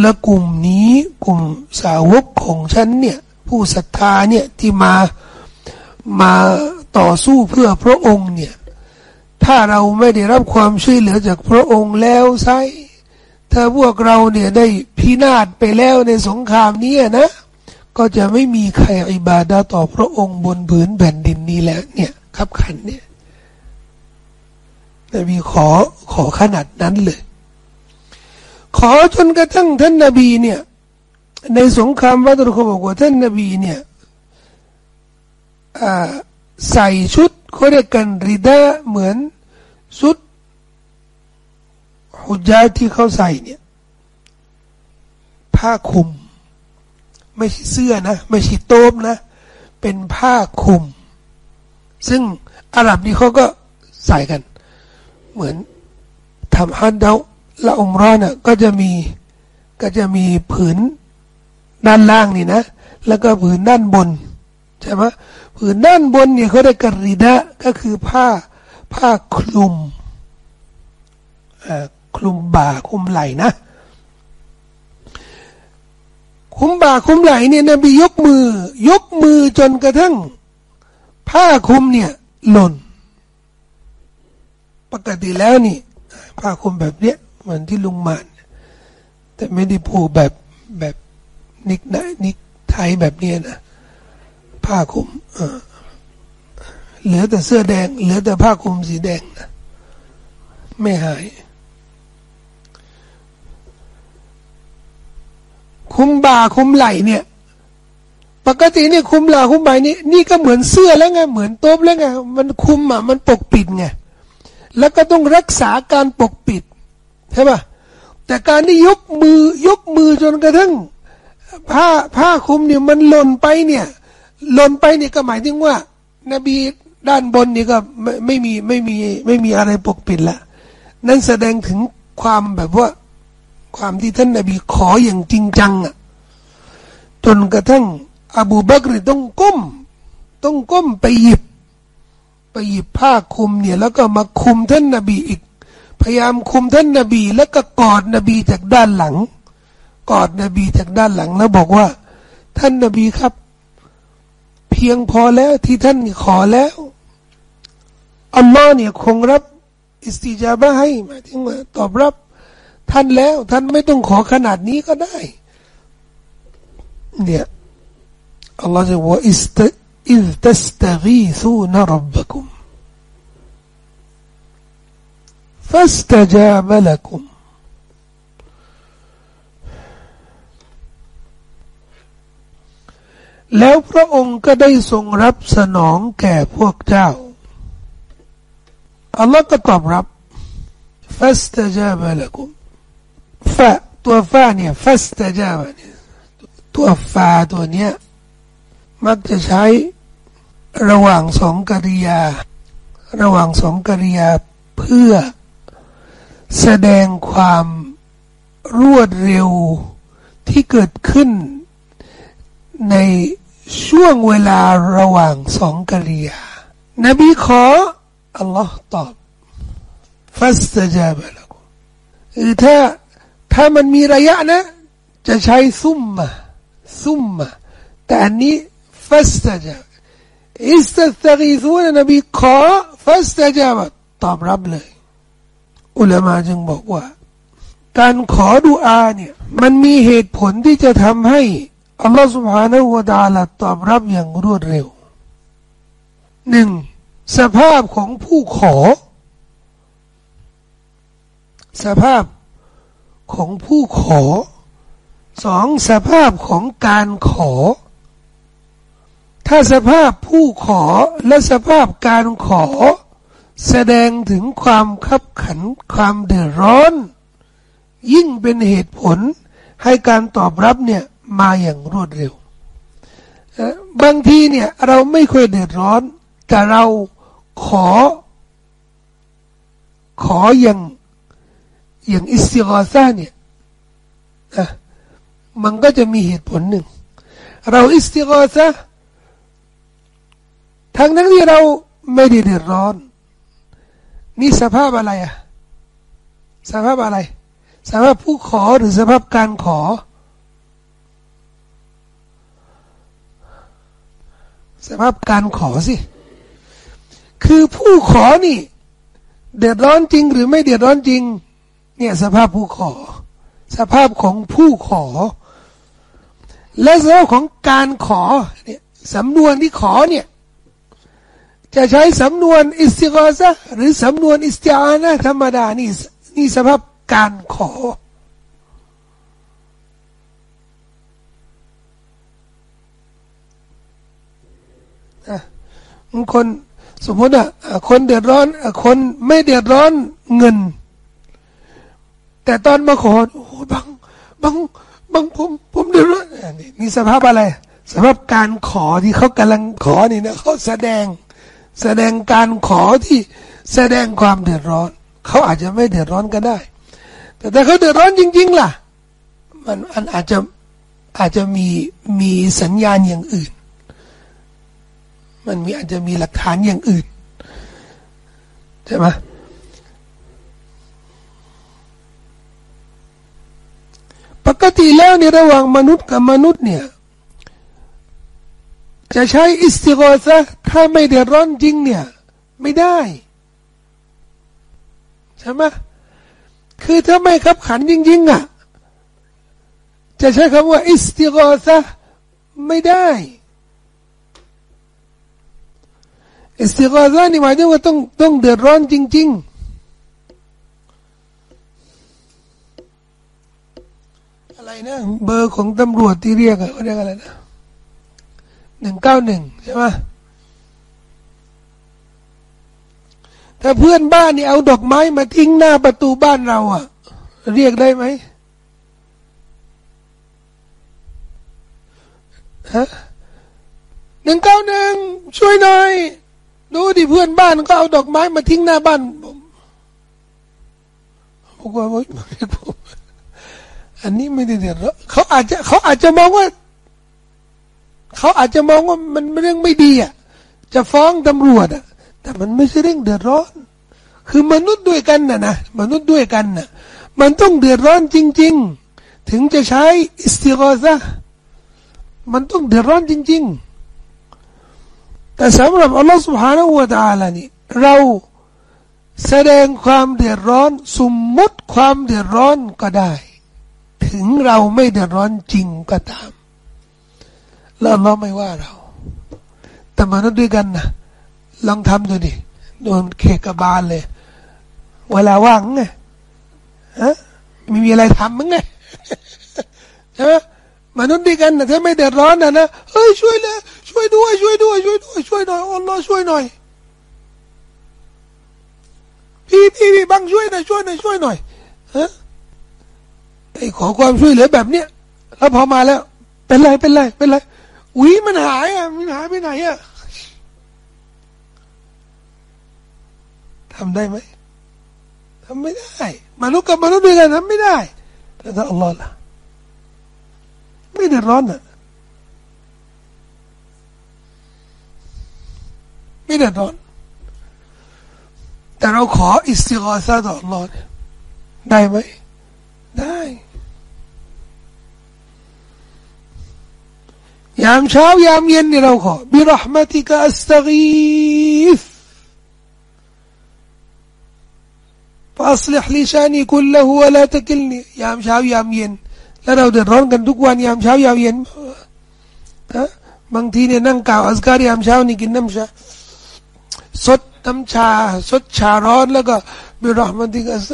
Speaker 1: และกลุ่มนี้กลุ่มสาวกของฉันเนี่ย ผู้ศรัทธาเนี่ยที่มามาต่อสู้เพื่อพระองค์เนี่ย ถ้าเราไม่ได้รับความช่วยเหลือจากพระองค์แล้วไซถ้าพวกเราเนี่ยได้พินาศไปแล้วในสงครามนี้นะ ก็จะไม่มีใครอิบาดาต่อพระองค์บนผืนแผ่นดินนี้แล้วเนี่ยครับขันเนี่ยนบีขอขอขนาดนั้นเลย ขอจนกระทั่งท่านนบีเนี่ย ในสงครามวัตรุเขาบอกว่าท่านนบีเนี่ยใส่ชุด เขาเรียกกันริดาเหมือนชุดหุจาที่เขาใส่เนี่ย ผ้าคลุม ไม่ใช่เสื้อนะ ไม่ใช่โต๊มนะ เป็นผ้าคลุม ซึ่งอาหรับนี่เขาก็ใส่กัน เหมือนทำฮันเดาละอมร้อนะก็จะมีก็จะมีผืนด้านล่างนี่นะ แล้วก็ผืนด้านบน ใช่ไหมผืนด้านบนเนี่ยเขาเรียกกริดะก็คือผ้าผ้าคลุมคลุมบ่าคลุมไหล่นะคลุมบ่าคลุมไหล่เนี่ยนบียกมือ ยกมือจนกระทั่ง ผ้าคลุมเนี่ยหล่น ปกติแล้วนี่ ผ้าคลุมแบบเนี้ยเหมือนที่ลุงมาน แต่ไม่ได้ผูกแบบแบบนิกนะนิกไทยแบบเนี้ยนะ ผ้าคลุมเหลือแต่เสื้อแดง เหลือแต่ผ้าคลุมสีแดงนะไม่หาย คุมบ่าคุมไหล่เนี่ย ปกติเนี่ยคุมหลาคุมใบนี่นี่ก็เหมือนเสื้อแล้วไงเหมือนโต๊บแล้วไงมันคุมอะมันปกปิดไงแล้วก็ต้องรักษาการปกปิดใช่ป่ะแต่การที่ยกมือยกมือจนกระทั่งผ้าผ้าคุมเนี่ยมันหล่นไปเนี่ย หล่นไปนี่ก็หมายถึงว่า นบีด้านบนนี่ก็ไม่ไม่มีไม่มีไม่มีอะไรปกปิดละนั่นแสดงถึงความแบบว่า ความที่ท่านนบีขออย่างจริงจังอะจนกระทั่ง อบูบักรต้องก้ม ต้องก้มไปหยิบ ไปหยิบผ้าคลุมเนี่ย แล้วก็มาคุมท่านนบีอีก พยายามคุมท่านนบี แล้วก็กอดนบีจากด้านหลัง กอดนบีจากด้านหลังแล้วบอกว่า ท่านนบีครับ พียงพอแล้วที่ท่านขอแล้วอัลลอฮ์เนี่ยคงรับ อิสติจาบะให้หมายถึงว่าตอบรับท่านแล้วท่านไม่ต้องขอขนาดนี้ก็ได้ เนี่ยอัลลอฮฺจะว่าอิสตอิสตัสตกีซูนรับบกุม فاستجاب لكم แล้วพระองค์ก็ได้ทรงรับสนองแก่พวกเจ้า อัลลอฮ์ก็ตอบรับฟัสตาจาบะละกุมฟะตัวฟาเนี่ยฟัสตาจาบะเนี่ยตัวฟาตัวเนี้ยมักจะใช้ระหว่างสองกริยา ระหว่างสองกริยาเพื่อ แสดงความรวดเร็วที่เกิดขึ้นใน ช่วงเวลาระหว่างสองกริยา นบีขอ อัลลอฮ์ตอบฟัสตจาบะละกุคือถ้าถ้ามันมีระยะนะ จะใช้ซุ่มมาซุ่มมาแต่อันนี้ฟัสตจาอิสตักีซูนนบีขอฟัสตจาบะตอบรับเลย อุลามาจึงบอกว่า การขอดุอาเนี่ย มันมีเหตุผลที่จะทำให้ อัลลอฮฺ سبحانه และ تعالى ตอบรับอย่างรวดเร็วหนึ่งสภาพของผู้ขอ สภาพของผู้ขอสองสภาพของการขอ ถ้าสภาพผู้ขอและสภาพการขอ แสดงถึงความขับขันความเดือดร้อน ยิ่งเป็นเหตุผลให้การตอบรับเนี่ย มาอย่างรวดเร็วบางทีเนี่ยเราไม่เคยเดือดร้อน แต่เราขอ ขออย่างอย่างอิสติกอซาเนี่ยมันก็จะมีเหตุผลหนึ่ง เราอิสติกอซาทั้งนั้นที่เราไม่ได้เดือดร้อน นี่สภาพอะไรอะสภาพอะไร สภาพผู้ขอหรือสภาพการขอ สภาพการขอสิ คือผู้ขอนี่ เดือดร้อนจริง หรือไม่เดือดร้อนจริง เนี่ยสภาพผู้ขอ สภาพของผู้ขอ และสภาพของการขอเนี่ยสำนวนที่ขอเนี่ย จะใช้สำนวนอิสติกอซะหรือสำนวนอิสติอานะธรรมดานี่นี่สภาพการขอบาง คนสมมติอะคนเดือดร้อนคนไม่เดือดร้อนเงิน แต่ตอนมาขอโอ้บางบางบางผมผมเดือดร้อนนี่มีสภาพอะไรสภาพการขอที่เขากำลังขอนี่นะเขาแสดงแสดงการขอที่แสดงความเดือดร้อน เขาอาจจะไม่เดือดร้อนก็ได้ แต่ถ้าเขาเดือดร้อนจริง ๆ ล่ะ มันอันอาจจะอาจจะมีมีสัญญาณอย่างอื่น มันมีอาจจะมีหลักฐานอย่างอื่น ใช่ไหมปกติแล้วในระหว่างมนุษย์กับมนุษย์เนี่ย จะใช้อิสติกอซะถ้าไม่เดือดร้อนจริงเนี่ย ไม่ได้ ใช่ไหมคือถ้าไม่ขับขันจริง ๆ อะ จะใช้คำว่าอิสติกอซะไม่ได้ อิสติกาซานี่หมายถึงว่าต้องต้องเดือดร้อนจริง ๆอะไรนะเบอร์ของตำรวจที่เรียกอะเขาเรียกอะไรนะหนึ่งเก้าหนึ่งใช่ไหมถ้าเพื่อนบ้านนี่เอาดอกไม้มาทิ้งหน้าประตูบ้านเราอะเรียกได้ไหมฮะหนึ่งเก้าหนึ่งช่วยหน่อย ดูดิเพื่อนบ้านก็เอาดอกไม้มาทิ้งหน้าบ้านผมบอกว่าผมอันนี้ไม่ได้เดือดร้อนเขาอาจจะเขาอาจจะมองว่า เขาอาจจะมองว่ามันเรื่องไม่ดีอะ จะฟ้องตำรวจอะ แต่มันไม่ใช่เรื่องเดือดร้อน คือมนุษย์ด้วยกันน่ะนะมนุษย์ด้วยกันน่ะ มันต้องเดือดร้อนจริง ๆ ถึงจะใช้อิสติกอซะมันต้องเดือดร้อนจริง ๆ แต่สำหรับอัลลอฮฺ سبحانه และ تعالى นี่เราแสดงความเดือดร้อนสมมติความเดือดร้อนก็ได้ ถึงเราไม่เดือดร้อนจริงก็ตาม แล้วเราไม่ว่าเรา แต่มนุษย์ด้วยกันนะลองทำดูดิโดนเคกบาลเลย เวลาว่างไงฮะมีอะไรทำมั้งไงใช่ไหม มนุษย์ด้วยกันนะถ้าไม่เดือดร้อนนะนะเฮ้ยช่วยเลยช่วยด้วยช่วยด้วยช่วยด้วยช่วยหน่อยอัลลอฮ์ช่วยหน่อย พี่พี่พี่บังช่วยหน่อยช่วยหน่อยช่วยหน่อยฮะไอ้ขอความช่วยเหลือแบบเนี้ยแล้วพอมาแล้ว เป็นไรเป็นไรเป็นไรอุ้ยมันหายอะมันหายไปไหนอะทำได้ไหมทำไม่ได้มนุษย์กับมนุษย์ด้วยกันทำไม่ได้แต่ถ้าอัลลอฮ์ล่ะ ไม่เดือดร้อนอ่ะไม่เดือดร้อนแต่เราขออิสติกาซาต่ออัลลอฮ์ได้ไหมได้ยามเช้ายามเย็นนี่เราขอบิรหมติกอัสตกีฟ فأصلح لي شاني كله ولا تكلني ยามเช้ายามเย็น แล้วเราเดือดร้อนกันทุกวันยามเช้ายามเย็นฮะบางทีเนี่ยนั่งกล่าวอัสการยามเช้านี่กินน้ำชาสดน้ำชา สดชาร้อนแล้วก็บิรหมติกัส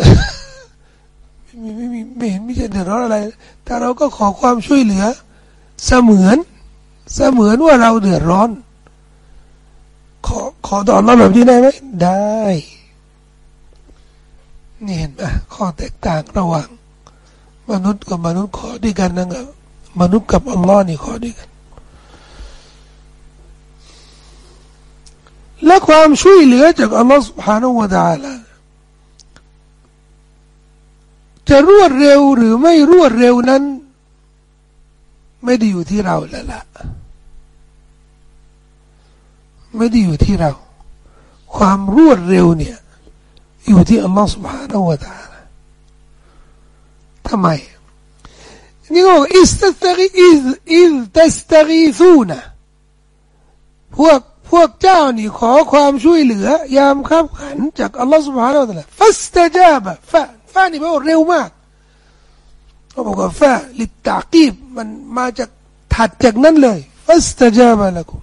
Speaker 1: ไม่มีไม่ไม่เห็นไม่ใช่เดือดร้อนอะไร แต่เราก็ขอความช่วยเหลือ เสมือน เสมือนว่าเราเดือดร้อน ขอขอต่อรอบแบบนี้ได้ไหมได้นี่เห็นไหมข้อแตกต่างระหว่าง มนุษย์กับมนุษย์ขอด้วยกันนะครับมนุษย์กับอัลลอฮ์นี่ขอด้วยกัน และความช่วยเหลือจากอัลลอฮ์ سبحانه และ تعالى จะรวดเร็วหรือไม่รวดเร็วนั้น ไม่ได้อยู่ที่เราแล้วล่ะไม่ได้อยู่ที่เรา ความรวดเร็วเนี่ยอยู่ที่อัลลอฮ์ سبحانه และ تعالى تماي. نيو استستغي إذ, إذ تستغيثون. هو هو جاني خو شو يلقى يا مخاب خانجك الله سبحانه وتعالى. فاستجاب. ف فاني بقول هو أبوك ف للتعقيب. من ما جك تحتجنا لي فاستجاب لكم.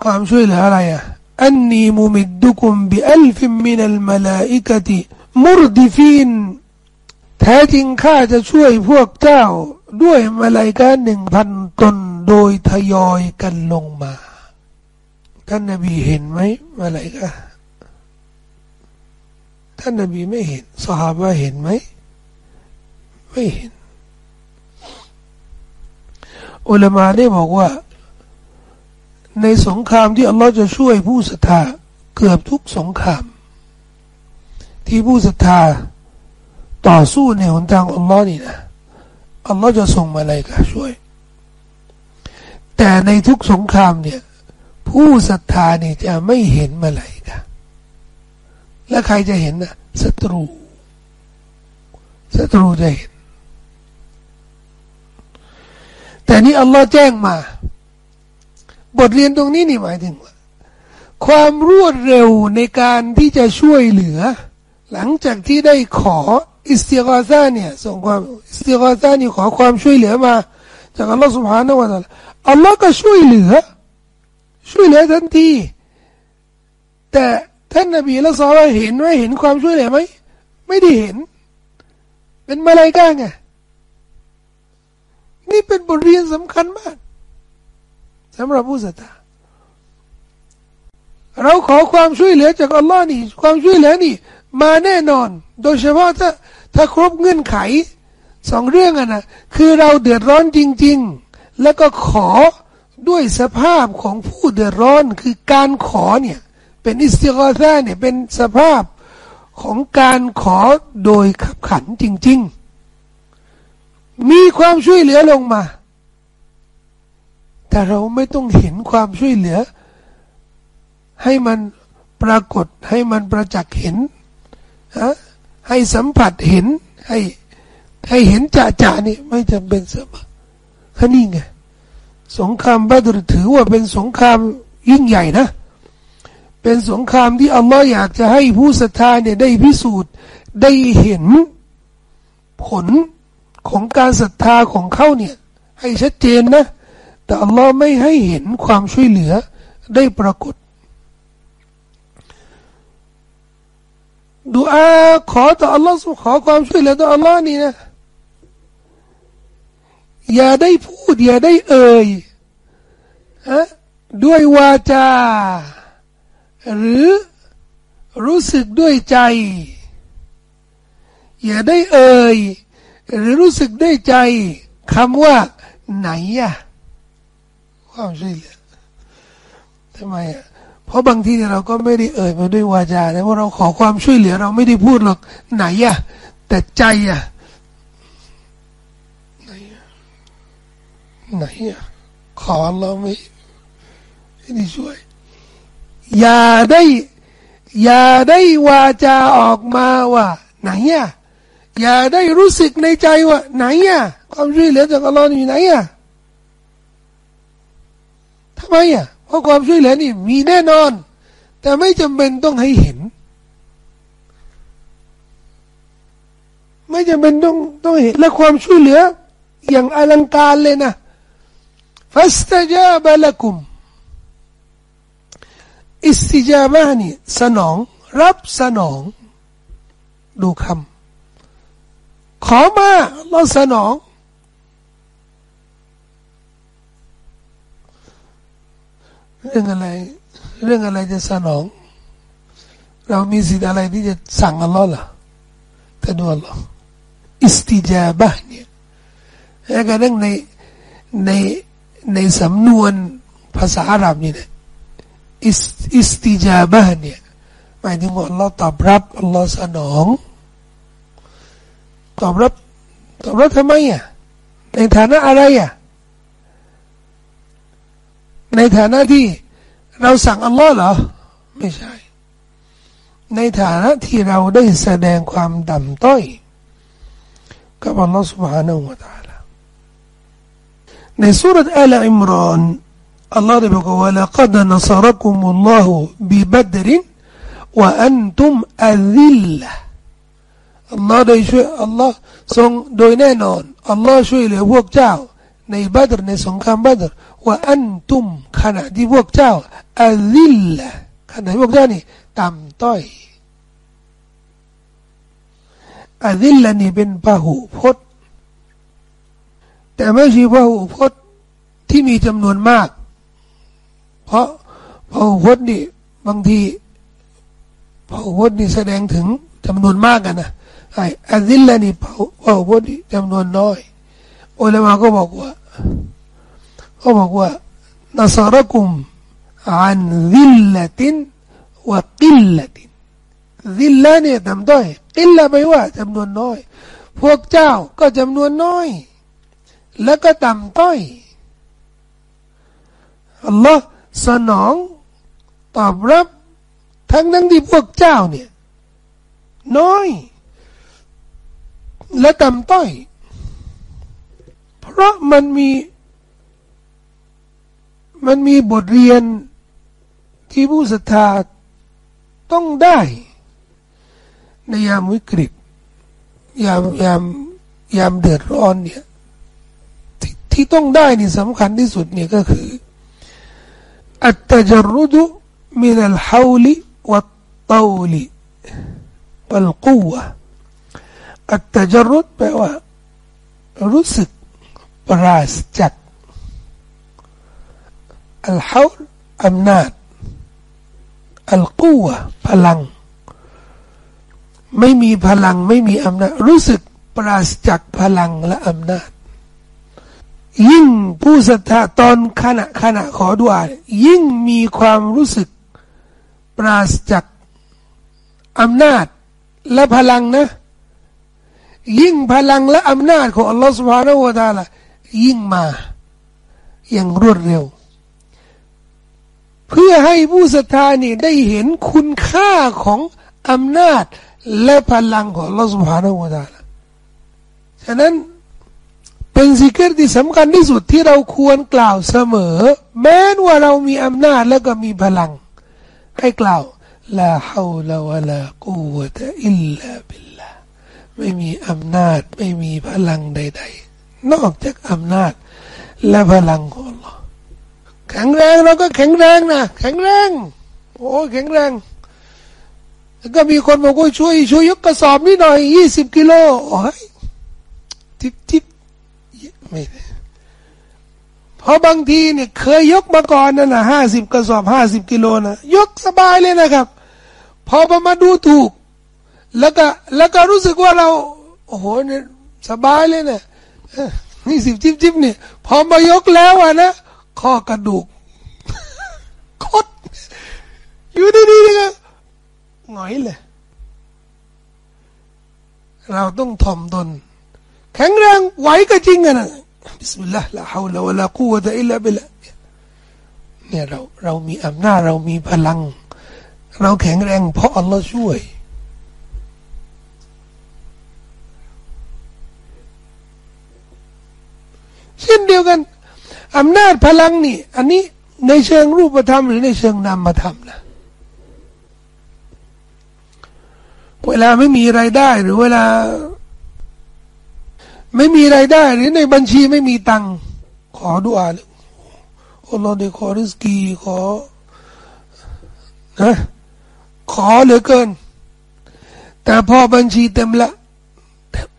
Speaker 1: قام شو يلقى أني ممدكم بألف من الملائكة มุรดิฟินแท้จริงข้าจะช่วยพวกเจ้าด้วยมาลายกาหนึ่งพันตนโดยทยอยกันลงมา ท่านนบีเห็นไหมมาลายกาท่านนบีไม่เห็นสหายาเห็นไหม ไม่เห็น อุลามาได้บอกว่า ในสงครามที่อัลลอฮ์จะช่วยผู้ศรัทธาเกือบทุกสงคราม ที่ผู้ศรัทธาต่อสู้ในหนทางอัลลอฮ์นี่นะอัลลอฮ์จะส่งมาอะไรกาช่วย แต่ในทุกสงครามเนี่ย ผู้ศรัทธาเนี่ยจะไม่เห็นมาอะไรกาและใครจะเห็นนะศัตรู ศัตรูจะเห็น แต่นี่อัลลอฮ์แจ้งมา บทเรียนตรงนี้นี่หมายถึงว่า ความรวดเร็วในการที่จะช่วยเหลือ หลังจากที่ได้ขออิสติกาซาเนี่ยส่งความอิสติกาซานี่ขอความช่วยเหลือมา จากอัลลอฮฺสุบฮานาวะตะลอัลลอฮ์ก็ช่วยเหลือ ช่วยเหลือทันที แต่ท่านนบีละซอลเห็นไหมเห็นความช่วยเหลือไหมไม่ได้เห็น เป็นมาลายกาไงนี่เป็นบทเรียนสำคัญมากสำหรับผู้ศรัทธาเราขอความช่วยเหลือจากอัลลอฮ์นี่ ความช่วยเหลือนี่ มาแน่นอน โดยเฉพาะถ้าถ้าครบเงื่อนไขสองเรื่องอะนะคือเราเดือดร้อนจริง ๆ แล้วก็ขอด้วยสภาพของผู้เดือดร้อนคือการขอเนี่ยเป็นอิสติกอซาเนี่ยเป็นสภาพของการขอโดยขับขันจริง ๆ มีความช่วยเหลือลงมา แต่เราไม่ต้องเห็นความช่วยเหลือ ให้มันปรากฏให้มันประจักษ์เห็น ให้สัมผัสเห็นให้ให้เห็นจ่าจ่านี่ไม่จำเป็นเสมอแค่นี้ไงสงครามบาดรถือว่าเป็นสงครามยิ่งใหญ่นะ เป็นสงครามที่อัลลอฮ์อยากจะให้ผู้ศรัทธาเนี่ยได้พิสูจน์ได้เห็นผลของการศรัทธาของเขาเนี่ย ให้ชัดเจนนะ แต่อัลลอฮ์ไม่ให้เห็นความช่วยเหลือได้ปรากฏ ดูอาขอต่ออัลลอฮ์ขอความช่วยเหลือต่ออัลลอฮ์นี่นะ อย่าได้พูด อย่าได้เอ่ยฮะด้วยวาจา หรือรู้สึกด้วยใจ อย่าได้เอ่ย หรือรู้สึกด้วยใจคำว่าไหนอะความช่วยเหลือทำไมอะ เพราะบางทีเราก็ไม่ได้เอ่ยมาด้วยวาจาแต่ว่าเราขอความช่วยเหลือเราไม่ได้พูดหรอกไหนอะแต่ใจอะไหนอะไหนอะขอเราไม่ไม่ได้ช่วย อย่าได้ อย่าได้วาจาออกมาว่า ไหนอะอย่าได้รู้สึกในใจว่า ไหนอะความช่วยเหลือจากอัลลอฮ์อยู่ไหนอะทำไมอะ เพราะความช่วยเหลือนี่มีแน่นอน แต่ไม่จำเป็นต้องให้เห็น ไม่จำเป็นต้องต้องเห็นและความช่วยเหลือ อย่างอลังการเลยนะฟัสตจาบะละกุมอิสติจาบะนี่สนอง รับสนอง ดูคำขอมาเราสนอง เรื่องอะไร เรื่องอะไรจะสนอง เรามีสิทธิ์อะไรที่จะสั่งอัลลอฮ์ล่ะแต่ดูอัลลอฮ์อิสติจาบะเนี่ยแล้วก็เรื่องในในในสำนวนภาษาอาหรับนี่เนี่ยอิสอิสติจาบะเนี่ยหมายถึงว่าอัลลอฮ์ตอบรับอัลลอฮ์สนอง ตอบรับตอบรับทำไมอะในฐานะอะไรอะ ในฐานะที่เราสั่งอัลลอฮ์เหรอ ไม่ใช่ ในฐานะที่เราได้แสดงความดำต้อยกับอัลลอฮ์ سبحانه และ تعالى ในสุรษอัลอิมรอนอัลลอฮ์ได้บอกว่า لقد نصركم الله ببدر وأنتم أذلة อัลลอฮ์ได้ช่วยอัลลอฮ์ทรงโดยแน่นอนอัลลอฮ์ช่วยเหลือพวกเจ้าในบัตรในสงครามบัตร ว่าอันตุมขณะที่พวกเจ้าأذلة ขณะที่พวกเจ้านี่ต่ำต้อยأذلة นี่เป็นพหูพจน์ แต่ไม่ใช่พหูพจน์ที่มีจำนวนมาก เพราะพหูพจน์นี่บางทีพหูพจน์นี่แสดงถึงจำนวนมากกันนะไอ้ أذلة นี่พหูพจน์จำนวนน้อยอุลามะก็บอกว่า เขาบอกว่านัสรกุมอันวิลลตินวะกิลลตินวิลละเนี่ยทำด้อยกิลละไปว่าจำนวนน้อย พวกเจ้าก็จำนวนน้อย แล้วก็ต่ำต้อยอัลลอฮ์สนองตอบรับ ทั้งนั้นที่พวกเจ้าเนี่ย น้อย และต่ำต้อย เพราะมันมี มันมีบทเรียนที่ผู้ศรัทธาต้องได้ในยามวิกฤตยามยามยามเดือดร้อนเนี่ยทที่ต้องได้นี่สำคัญที่สุดเนี่ยก็คืออัตจรุดุมินัลฮาวลิวัตตาลิวัลกูวะอัตจรุดแปลว่า รู้สึกปราศจาก อัลฮาวอำนาจ อัลกูวะพลัง ไม่มีพลังไม่มีอำนาจ รู้สึกปราศจากพลังและอำนาจ ยิ่งผู้ศรัทธาตอนขณะขณะขอดุอายิ่งมีความรู้สึก ปราศจากอำนาจและพลังนะ ยิ่งพลังและอำนาจของอัลลอฮฺสุบฮานาอูตาละยิ่งมาอย่างรวดเร็ว เพื่อให้ผู้ศรัทธานี่ได้เห็นคุณค่าของอำนาจและพลังของลอสุภาโนวตาลฉะนั้นเป็นสิกเกตที่สำคัญที่สุดที่เราควรกล่าวเสมอ แม้ว่าเรามีอำนาจแล้วก็มีพลัง ให้กล่าวลาฮาวลาวะลากูวะตะอิลลาบิลลาไม่มีอำนาจไม่มีพลังใด ๆ นอกจากอำนาจและพลังของ Allah แข็งแรงเราก็แข็งแรงนะแข็งแรง โอ้แข็งแรงแล้วก็มีคนบอกว่าช่วย ช่วยยกกระสอบนิดหน่อยยี่สิบกิโลโอ้ยทิบทิบไม่ได้เพราะบางทีเนี่ยเคยยกมาก่อนนั่นนะห้าสิบกระสอบห้าสิบกิโลนะยกสบายเลยนะครับ พอมาดูถูก แล้วก็แล้วก็รู้สึกว่าเรา โอ้โหเนี่ยสบายเลยเนี่ยนี่สิบจิบจิบเนี่ยพอมายกแล้วอะนะ ข้อกระดูกคดอยู่ดีๆก็หงอยเลย เราต้องถ่อมตนแข็งแรงไหวก็จริงอะนะبسم الله لا حول ولا قوة إلا بالله เนี่ยเราเรามีอำนาจเรามีพลัง เราแข็งแรงเพราะอัลลอฮ์ช่วยเช่นเดียวกัน อำนาจพลังนี่ อันนี้ในเชิงรูปธรรมหรือในเชิงนามธรรมนะเวลาไม่มีไรายได้หรือเวลา ไม่มีไรายได้ หรือในบัญชีไม่มีตังขอดุอาเลยอัลลอฮ์ได้ขอริสกีขอนะขอเหลือเกิน แต่พอบัญชีเต็มละ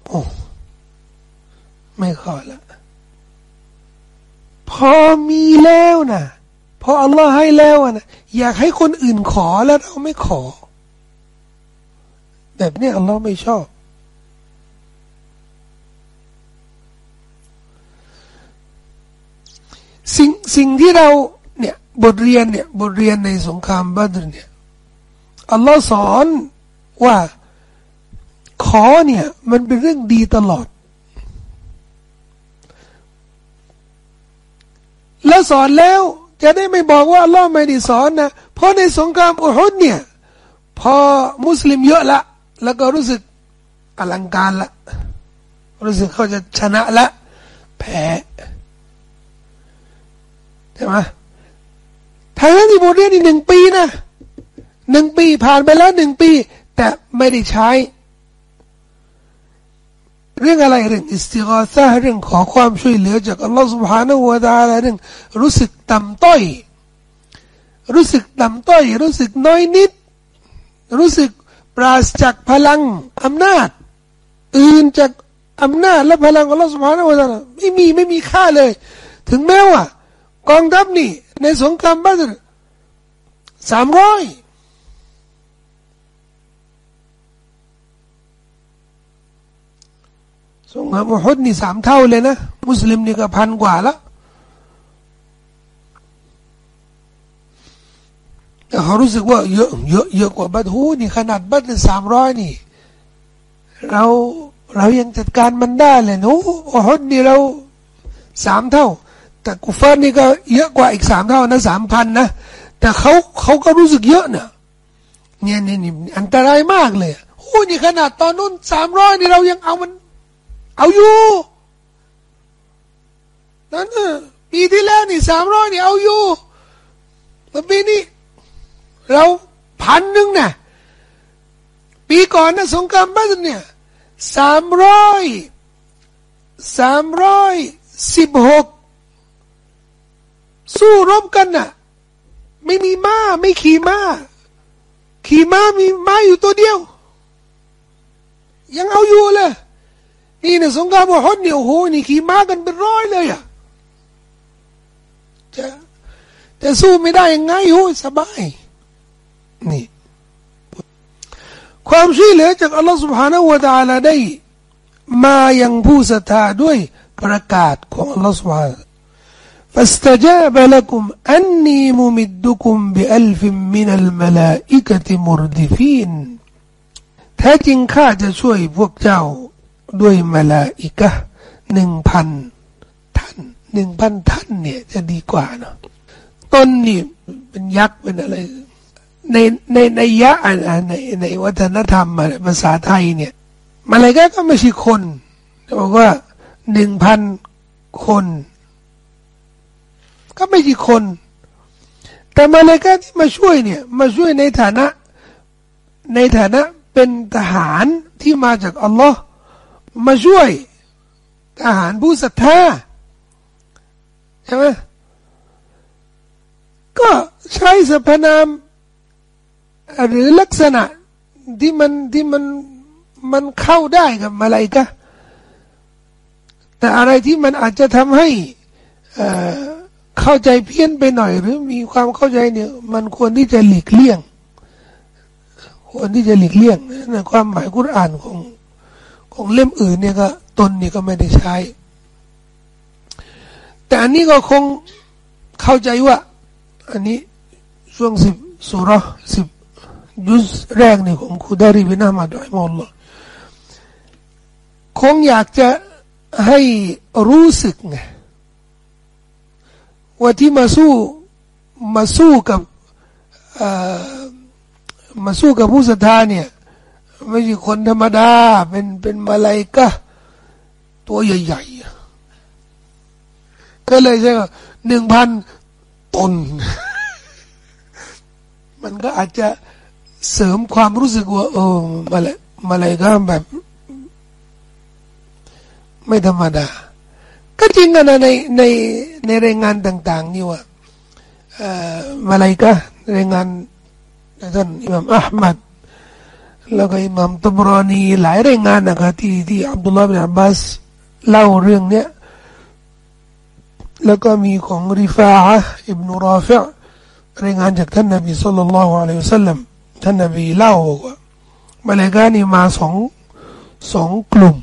Speaker 1: โอ้ไม่ขอละ พอมีแล้วนะพออัลลอฮ์ให้แล้วนะอยากให้คนอื่นขอแล้วเราไม่ขอ แบบนี้อัลลอฮ์ไม่ชอบ สิ่งสิ่งที่เราเนี่ยบทเรียนเนี่ยบทเรียนในสงครามบัตรเนี่ยอัลลอฮ์สอนว่าขอเนี่ย มันเป็นเรื่องดีตลอด แล้วสอนแล้ว จะได้ไม่บอกว่าอัลลอฮ์ไม่ได้สอนนะเพราะในสงครามอุฮุดเนี่ย พอมุสลิมเยอะละ แล้วก็รู้สึกอลังการละ รู้สึกเขาจะชนะละ แพ้ใช่ไหมทางนั้นที่บทเรียนอีกหนึ่งปีนะหนึ่งปีผ่านไปแล้วหนึ่งปี แต่ไม่ได้ใช้ เรื่องอะไรเรื่องอิสติกาซาเรื่องขอความช่วยเหลือจากอัลลอฮฺ سبحانه และ تعالى เรื่องรู้สึกต่ำต้อย รู้สึกต่ำต้อย รู้สึกน้อยนิด รู้สึกปราศจากพลังอำนาจ อื่นจากอำนาจและพลังของอัลลอฮฺ سبحانه และ تعالى ไม่มีไม่มีค่าเลย ถึงแม้ว่ากองทัพนี่ในสงครามบัตรสามร้อย สงครามอุฮุดนี่สามเท่าเลยนะมุสลิมนี่ก็พันกว่าละแต่เขารู้สึกว่าเยอะเยอะเยอะกว่าบัตฮูนี่ขนาดบัตสามร้อยนี่ เราเรายังจัดการมันได้เลยนูอุฮุดนี่เราสามเท่า แต่กุฟาร์นี่ก็เยอะกว่าอีกสามเท่านะสามพันนะแต่เขาเขาก็รู้สึกเยอะนะเนี่ยเนี่นี่อันตรายมากเลยโอ้นี่ขนาดตอนนู้นสามร้อยนี่เรายังเอามัน เอาอยู่นั่นปีที่แล้วนี่สามร้อยนี่เอาอยู่แล้วปีนี้เราพันหนึ่งนะปีก่อนนะสงครามบ้านเนี่ยสามร้อยสามร้อยสิบหกสู้รบกันน่ะไม่มีม้าไม่ขี่ม้า ขี่ม้ามีม้าอยู่ตัวเดียว ยังเอาอยู่เลย นี่ในสงครามอุฮุดเนี่ยโอ้โหนี่ขี่ม้ากันเป็นร้อยเลยอ่ะจะจะสู้ไม่ได้ยังไงโอ้สบายนี่ความช่วยเหลือจากอัลลอฮฺ سبحانه และ تعالى ได้มายังผู้ศรัทธาด้วยประกาศของอัลลอฮฺ سبحانه فاستجاب لكم أني ممدكم بألف من الملائكة مردفين แท้จริงข้าจะช่วยพวกเจ้า ด้วยมาลาอิกะหนึ่งพันท่านหนึ่งพันท่านเนี่ยจะดีกว่าเนาะต้นนี่เป็นยักษ์เป็นอะไร ในในในยะในในวัฒนธรรมภาษาไทยเนี่ยมาลายกะก็ไม่ใช่คนแต่บอกว่าหนึ่งพันคน ก็ไม่ใช่คน แต่มาลายกะที่มาช่วยเนี่ย มาช่วยในฐานะ ในฐานะเป็นทหารที่มาจากอัลลอฮ์ มาช่วยทหารผู้ศรัทธาใช่ไหมก็ใช้สรรพนาม หรือลักษณะที่มันที่มันมันเข้าได้กับมาลายกะแต่อะไรที่มันอาจจะทำให้เข้าใจเพี้ยนไปหน่อย หรือมีความเข้าใจเนี่ย มันควรที่จะหลีกเลี่ยงควรที่จะหลีกเลี่ยงนะความหมายกุรอานของ ของเล่มอื่นเนี่ยก็ตนนี่ก็ไม่ได้ใช้ แต่อันนี้ก็คงเข้าใจว่า อันนี้ช่วงสิบสุรสิบยุสแรกนี่ของคุดารีบินามาดอยมอลลคงอยากจะให้รู้สึกไงว่าที่มาสู้มาสู้กับมาสู้กับผู้ศรัทธาเนี่ย ไม่ใช่คนธรรมดา เป็นเป็นมาลายกะตัวใหญ่ๆ ก็เลยใช่ไหมหนึ่งพันตน มันก็อาจจะเสริมความรู้สึกว่าเออมาลายมาลายกะแบบ ไม่ธรรมดา ก็จริงนะในในในรายงานต่าง ๆ นี่ว่ามาลายกะรายงานท่านอิหม่ามอัลมัด แล้วก็อิหม่ามตุบรานีหลายรายงานนะครับที่ที่อับดุลลาห์บินอับบาสเล่าเรื่องเนี้ยแล้วก็มีของริฟาอะอิบนุราฟิ์รายงานจากท่านนบีสุลต่านละฮ์อะลัยฮิสัลลัมท่านนบีเล่าว่ามาเลกานี่มาสองสองกลุ่ม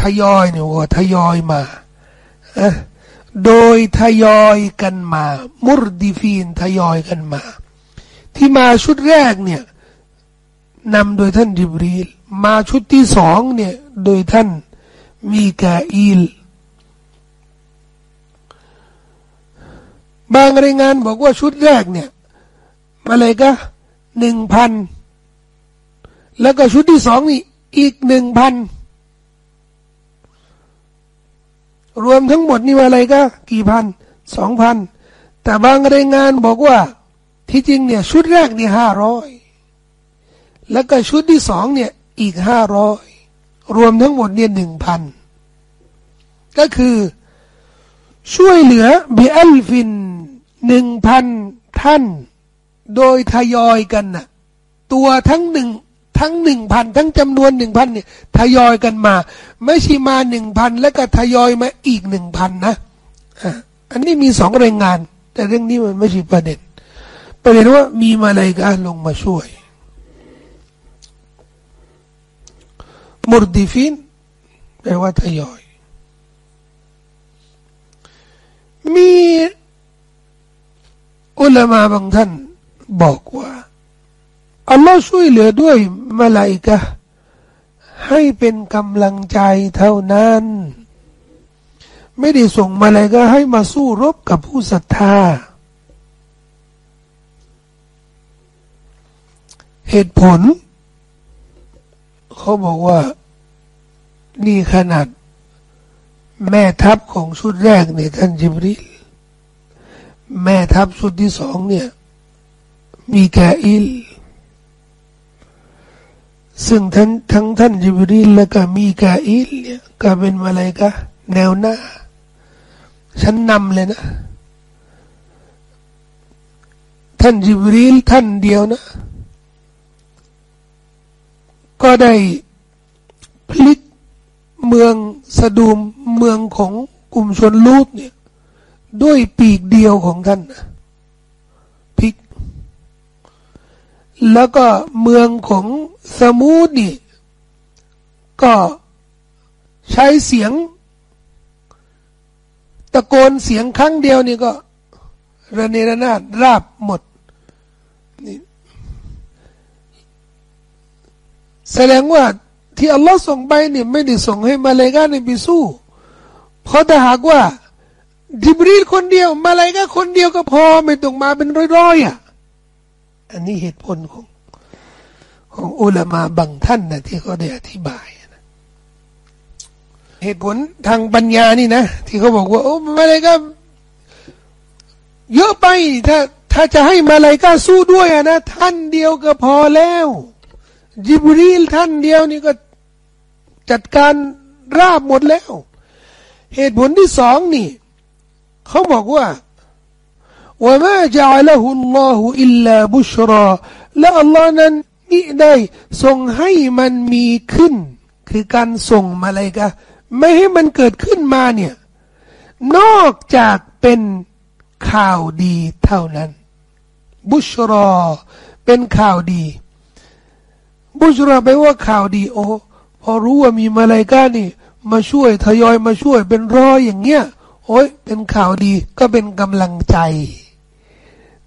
Speaker 1: ทยอยเนี่ยว่าทยอยมาโดยทยอยกันมา มุรดิฟีนทยอยกันมา ที่มาชุดแรกเนี่ย นำโดยท่านจิบรีลมาชุดที่สองเนี่ย โดยท่านมีกาอิลบางรายงานบอกว่าชุดแรกเนี่ยมาเลยก็หนึ่งพันแล้วก็ชุดที่สองนี่อีกหนึ่งพันรวมทั้งหมดนี่มาเลยก็กี่พันสองพันแต่บางรายงานบอกว่าที่จริงเนี่ย ชุดแรกนี่ห้าร้อย แล้วก็ชุดที่สองเนี่ยอีกห้าร้อยรวมทั้งหมดเนี่ยหนึ่งพันก็คือช่วยเหลือบิอัลฟินหนึ่งพันท่าน โดยทยอยกันนะ่ะตัวทั้งหนึ่งทั้งหนึ่งพันทั้งจำนวนหนึ่งพันเนี่ยทยอยกันมา ไม่ใช่มาหนึ่งพันแล้วก็ทยอยมาอีกหนึ่งพันนะอันนี้มีสองรายงาน แต่เรื่องนี้มันไม่ใช่ประเด็นประเด็นว่ามีมาลายกาลงมาช่วย มุรดิฟินแปลว่าทยอย มีอุลามาบางท่านบอกว่าอัลลอฮ์ช่วยเหลือด้วยมาลายกาให้เป็นกำลังใจเท่านั้น ไม่ได้ส่งมาลายกาให้มาสู้รบกับผู้ศรัทธา เหตุผล เขาบอกว่านี่ขนาด แม่ทัพของชุดแรกเนี่ยท่านจิบริลแม่ทัพชุดที่สองเนี่ย มีแกอิล ซึ่งทั้งทั้งท่านจิบริลและก็มีกาอิลเนี่ยก็เป็นมาเลยกะแนวหน้า ฉันนำเลยนะ ท่านจิบริลท่านเดียวนะ ก็ได้พลิกเมืองสะดูมเมืองของกลุ่มชนลูดเนี่ย ด้วยปีกเดียวของท่านพลิก แล้วก็เมืองของสมูดนี่ ก็ใช้เสียง ตะโกนเสียงครั้งเดียวนี่ก็ระเนระนาดราบหมด แสดงว่าที่อัลลอฮ์ส่งไปเนี่ยไม่ได้ส่งให้มาเลกาในไปสู้เพราะถ้าหากว่าจิบรีลคนเดียว มาเลกาคนเดียวก็พอไม่ต้องมาเป็นร้อยๆอะอันนี้เหตุผลของของอุลามาบางท่านนะที่เขาได้อธิบายนะเหตุผลทางปัญญานี่นะ ที่เขาบอกว่า โอ้มาเลกาเยอะไปถ้าถ้าจะให้มาเลกาสู้ด้วยนะท่านเดียวก็พอแล้ว จิบรีลท่านเดียวนี่ก็จัดการราบหมดแล้ว เหตุผลที่สองนี่เขาบอกว่าว่ามาจาละหุลลอฮุอิลลาบุชราและอัลลอฮ์นั้นมิได้ทรงให้มันมีขึ้น คือการส่งมาอะไรกะไม่ให้มันเกิดขึ้นมาเนี่ย นอกจากเป็นข่าวดีเท่านั้น บุชรอ เป็นข่าวดี บุชราไปว่าข่าวดีโอ พอรู้ว่ามีมาลายกานี่ มาช่วยทยอยมาช่วยเป็นร้อยอย่างเงี้ย โอ้ยเป็นข่าวดีก็เป็นกำลังใจ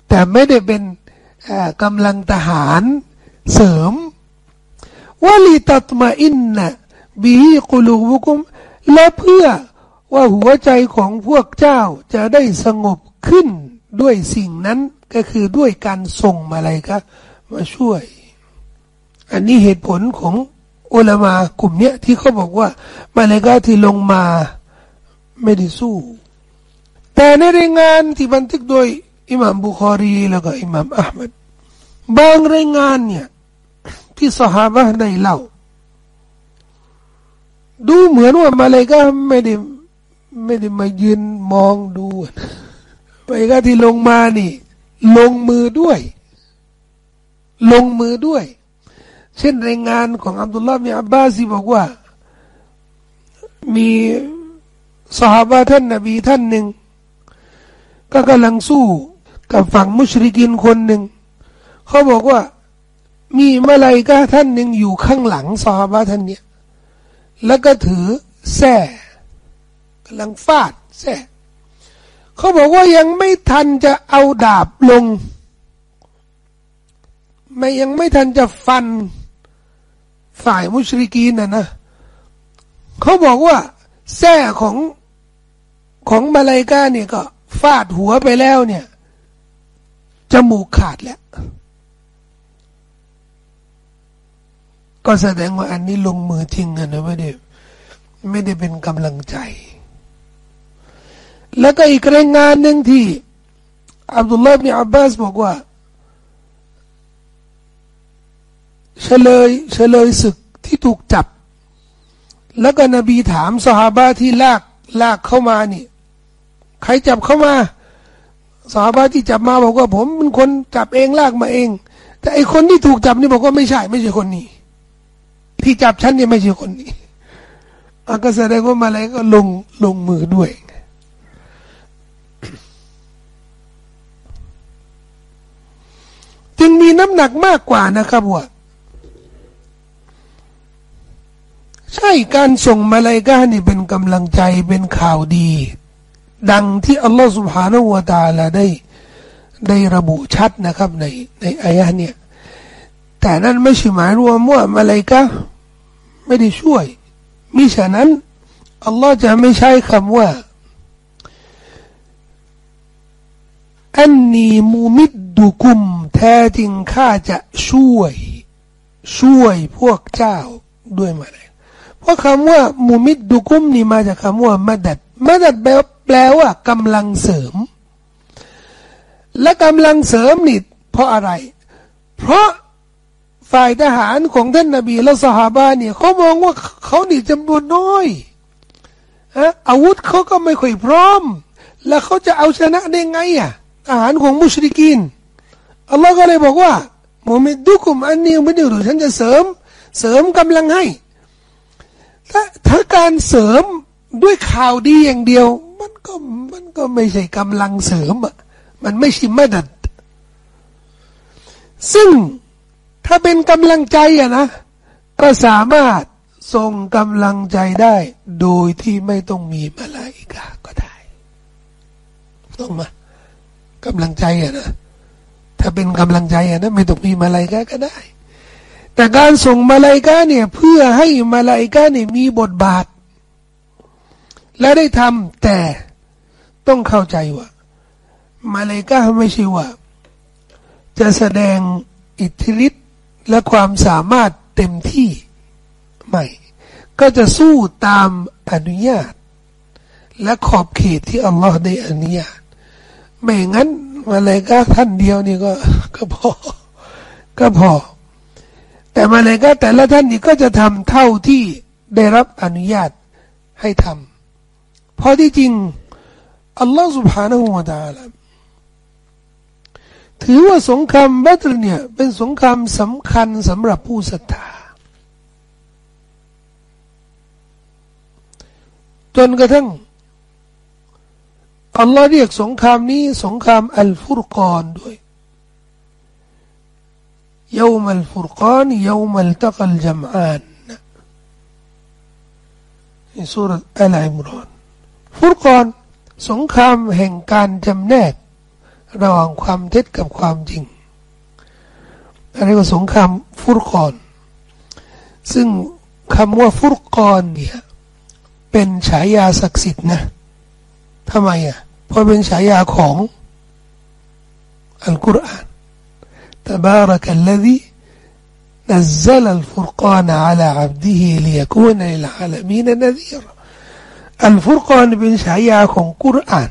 Speaker 1: แต่ไม่ได้เป็นกำลังทหารเสริมวลีตัตมาอินนะบีกุลูบุกุม และเพื่อว่าหัวใจของพวกเจ้าจะได้สงบขึ้นด้วยสิ่งนั้นก็คือด้วยการส่งมาอะไรครับมาช่วย อันนี้เหตุผลของอุลามากลุ่มเนี้ยที่เขาบอกว่ามาเลกาที่ลงมาไม่ได้สู้ แต่ในรายงานที่บันทึกโดยอิหม่ามบุคอรีแล้วก็อิหม่ามอัลมัดบางรายงานเนี่ยที่สหาบะได้เล่า ดูเหมือนว่ามาเลกาไม่ได้ไม่ได้มายืนมองดูมาเลกาที่ลงมานี่ ลงมือด้วย ลงมือด้วย เช่นรายงานของอับดุลลาห์มีอับบาซีบอกว่า มีสหายท่านนบีท่านหนึ่ง ก็กำลังสู้กับฝั่งมุชริกินคนหนึ่ง เขาบอกว่ามีมาลายกาท่านหนึ่งอยู่ข้างหลังซาบะท่านเนี่ยแล้วก็ถือแส้กำลังฟาดแส้เขาบอกว่ายังไม่ทันจะเอาดาบลงไม่ยังไม่ทันจะฟัน ฝ่ายมุชริกีนนะนะเขาบอกว่าแส้ของของมาลายกาเนี่ยก็ฟาดหัวไปแล้วเนี่ยจมูกขาดแล้ว ก็แสดงว่าอันนี้ลงมือจริงนะไม่ได้ไม่ได้เป็นกำลังใจ แล้วก็อีกรายงานหนึ่งที่อับดุลลาห์บิอับบาสบอกว่า เฉลยเฉลยศึกที่ถูกจับ แล้วก็นบีถามสหาบาที่ลากลากเข้ามานี่ ใครจับเข้ามาสหาบาที่จับมาบอกว่าผมเป็นคนจับเองลากมาเอง แต่ไอคนที่ถูกจับนี่บอกว่าไม่ใช่ ไม่ใช่คนนี้ ที่จับฉันเนี่ยไม่ใช่คนนี้อาก็แสดงว่ามาอะไรก็ลงลงมือด้วยจึงมีน้ำหนักมากกว่านะครับว่า ใช่การส่งมาลายกานี่เป็นกำลังใจเป็นข่าวดี ดังที่อัลลอฮฺสุบฮานาวตาลาได้ ได้ระบุชัดนะครับในในอายะเนี่ย แต่นั่นไม่ใช่หมายรวมว่ามาลายกาไม่ได้ช่วยมิฉะนั้นอัลลอฮ์จะไม่ใช้คำว่าอันนีมูมิดดุกุม แท้จริงข้าจะช่วย ช่วยพวกเจ้าด้วยมาเลย ราะคำว่ามูมิดดุกุมนี่มาจากคำว่ามัดัดมัดัดแปลว่ากำลังเสริม และกำลังเสริมนี่เพราะอะไร เพราะฝ่ายทหารของท่านนาบีและสหาบาเนี่ยเขามองว่าเขานี่จำนวนน้อยอาวุธเขาก็ไม่ค่อยพร้อม แล้วเขาจะเอาชนะได้ไงอะทหารของมุชริกินอัลลอฮ์ก็เลยบอกว่ามเมดุคุมอันนี้ไม่ได้หรือฉันจะเสริม เสริมกำลังให้ ถ้าถ้าการเสริมด้วยข่าวดีอย่างเดียว มันก็มันก็ไม่ใช่กำลังเสริมอะมันไม่ใช่มาดัด ซึ่งถ้าเป็นกำลังใจอะนะ ก็สามารถส่งกำลังใจได้ โดยที่ไม่ต้องมีมาลาอิกาก็ได้ ต้องมากำลังใจอะนะ ถ้าเป็นกำลังใจอะนะ ไม่ต้องมีมาลาอิกาก็ได้ แต่การส่งมาลาอิกาเนี่ยเพื่อให้มาลาอิกาเนี่ยมีบทบาท และได้ทำแต่ต้องเข้าใจว่า มาลาอิกาไม่ใช่ว่า จะแสดงอิทธิฤทธิ์และความสามารถเต็มที่ไม่ก็จะสู้ตามอนุญาต และขอบเขตที่อัลลอฮ์ได้อนุญาต ไม่งั้นมาเลยก็ท่านเดียวนี่ก็ก็พอ ก็พอ แต่มาเลยก็แต่ละท่านนี่ก็จะทำเท่าที่ได้รับอนุญาตให้ทำเพราะที่จริงอัลลอฮ์ سبحانه และ تعالى ถือว่าสงครามบัตรเนี่ยเป็นสงครามสำคัญสำหรับผู้ศรัทธาจนกระทั่งอัลลอฮ์เรียกสงครามนี้ สงครามอัลฟุรกอนด้วย يوم الفرقان يوم التقى الجمعان ในสุรอัลอิมรอนฟุรกอนสงครามแห่งการจำแนก ระหว่างความเท็จกับความจริงอะไรก็สงครามฟุรกอน ซึ่งคำว่าฟุรกอนเนี่ยเป็นฉายาศักดิ์สิทธิ์นะทำไมอ่ะเพราะเป็นฉายาของอัลกุรอาน تبارك الذي نزل الفرقان على عبده ليكون للعالمين نذيرا الفرقان เป็นฉายาของกุรอาน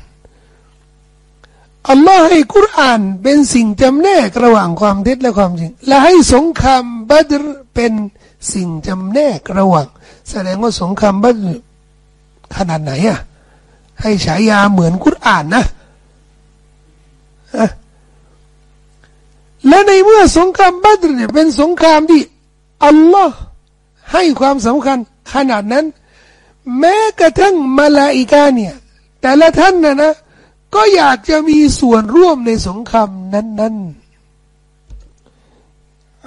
Speaker 1: อัลลอฮ์ให้กุรอานเป็นสิ่งจำแนกระหว่างความเท็จและความจริง และให้สงครามบัตรเป็นสิ่งจำแนกระหว่างแสดงว่าสงครามบัตรขนาดไหนอ่ะให้ฉายาเหมือนกุรอานนะ และในเมื่อสงครามบัตรเนี่ยเป็นสงครามที่อัลลอฮ์ให้ความสำคัญขนาดนั้น แม้กระทั่งมาลาอิกาเนี่ย แต่ละท่านนะนะ ก็อยากจะมีส่วนร่วมในสงครามนั้น ๆ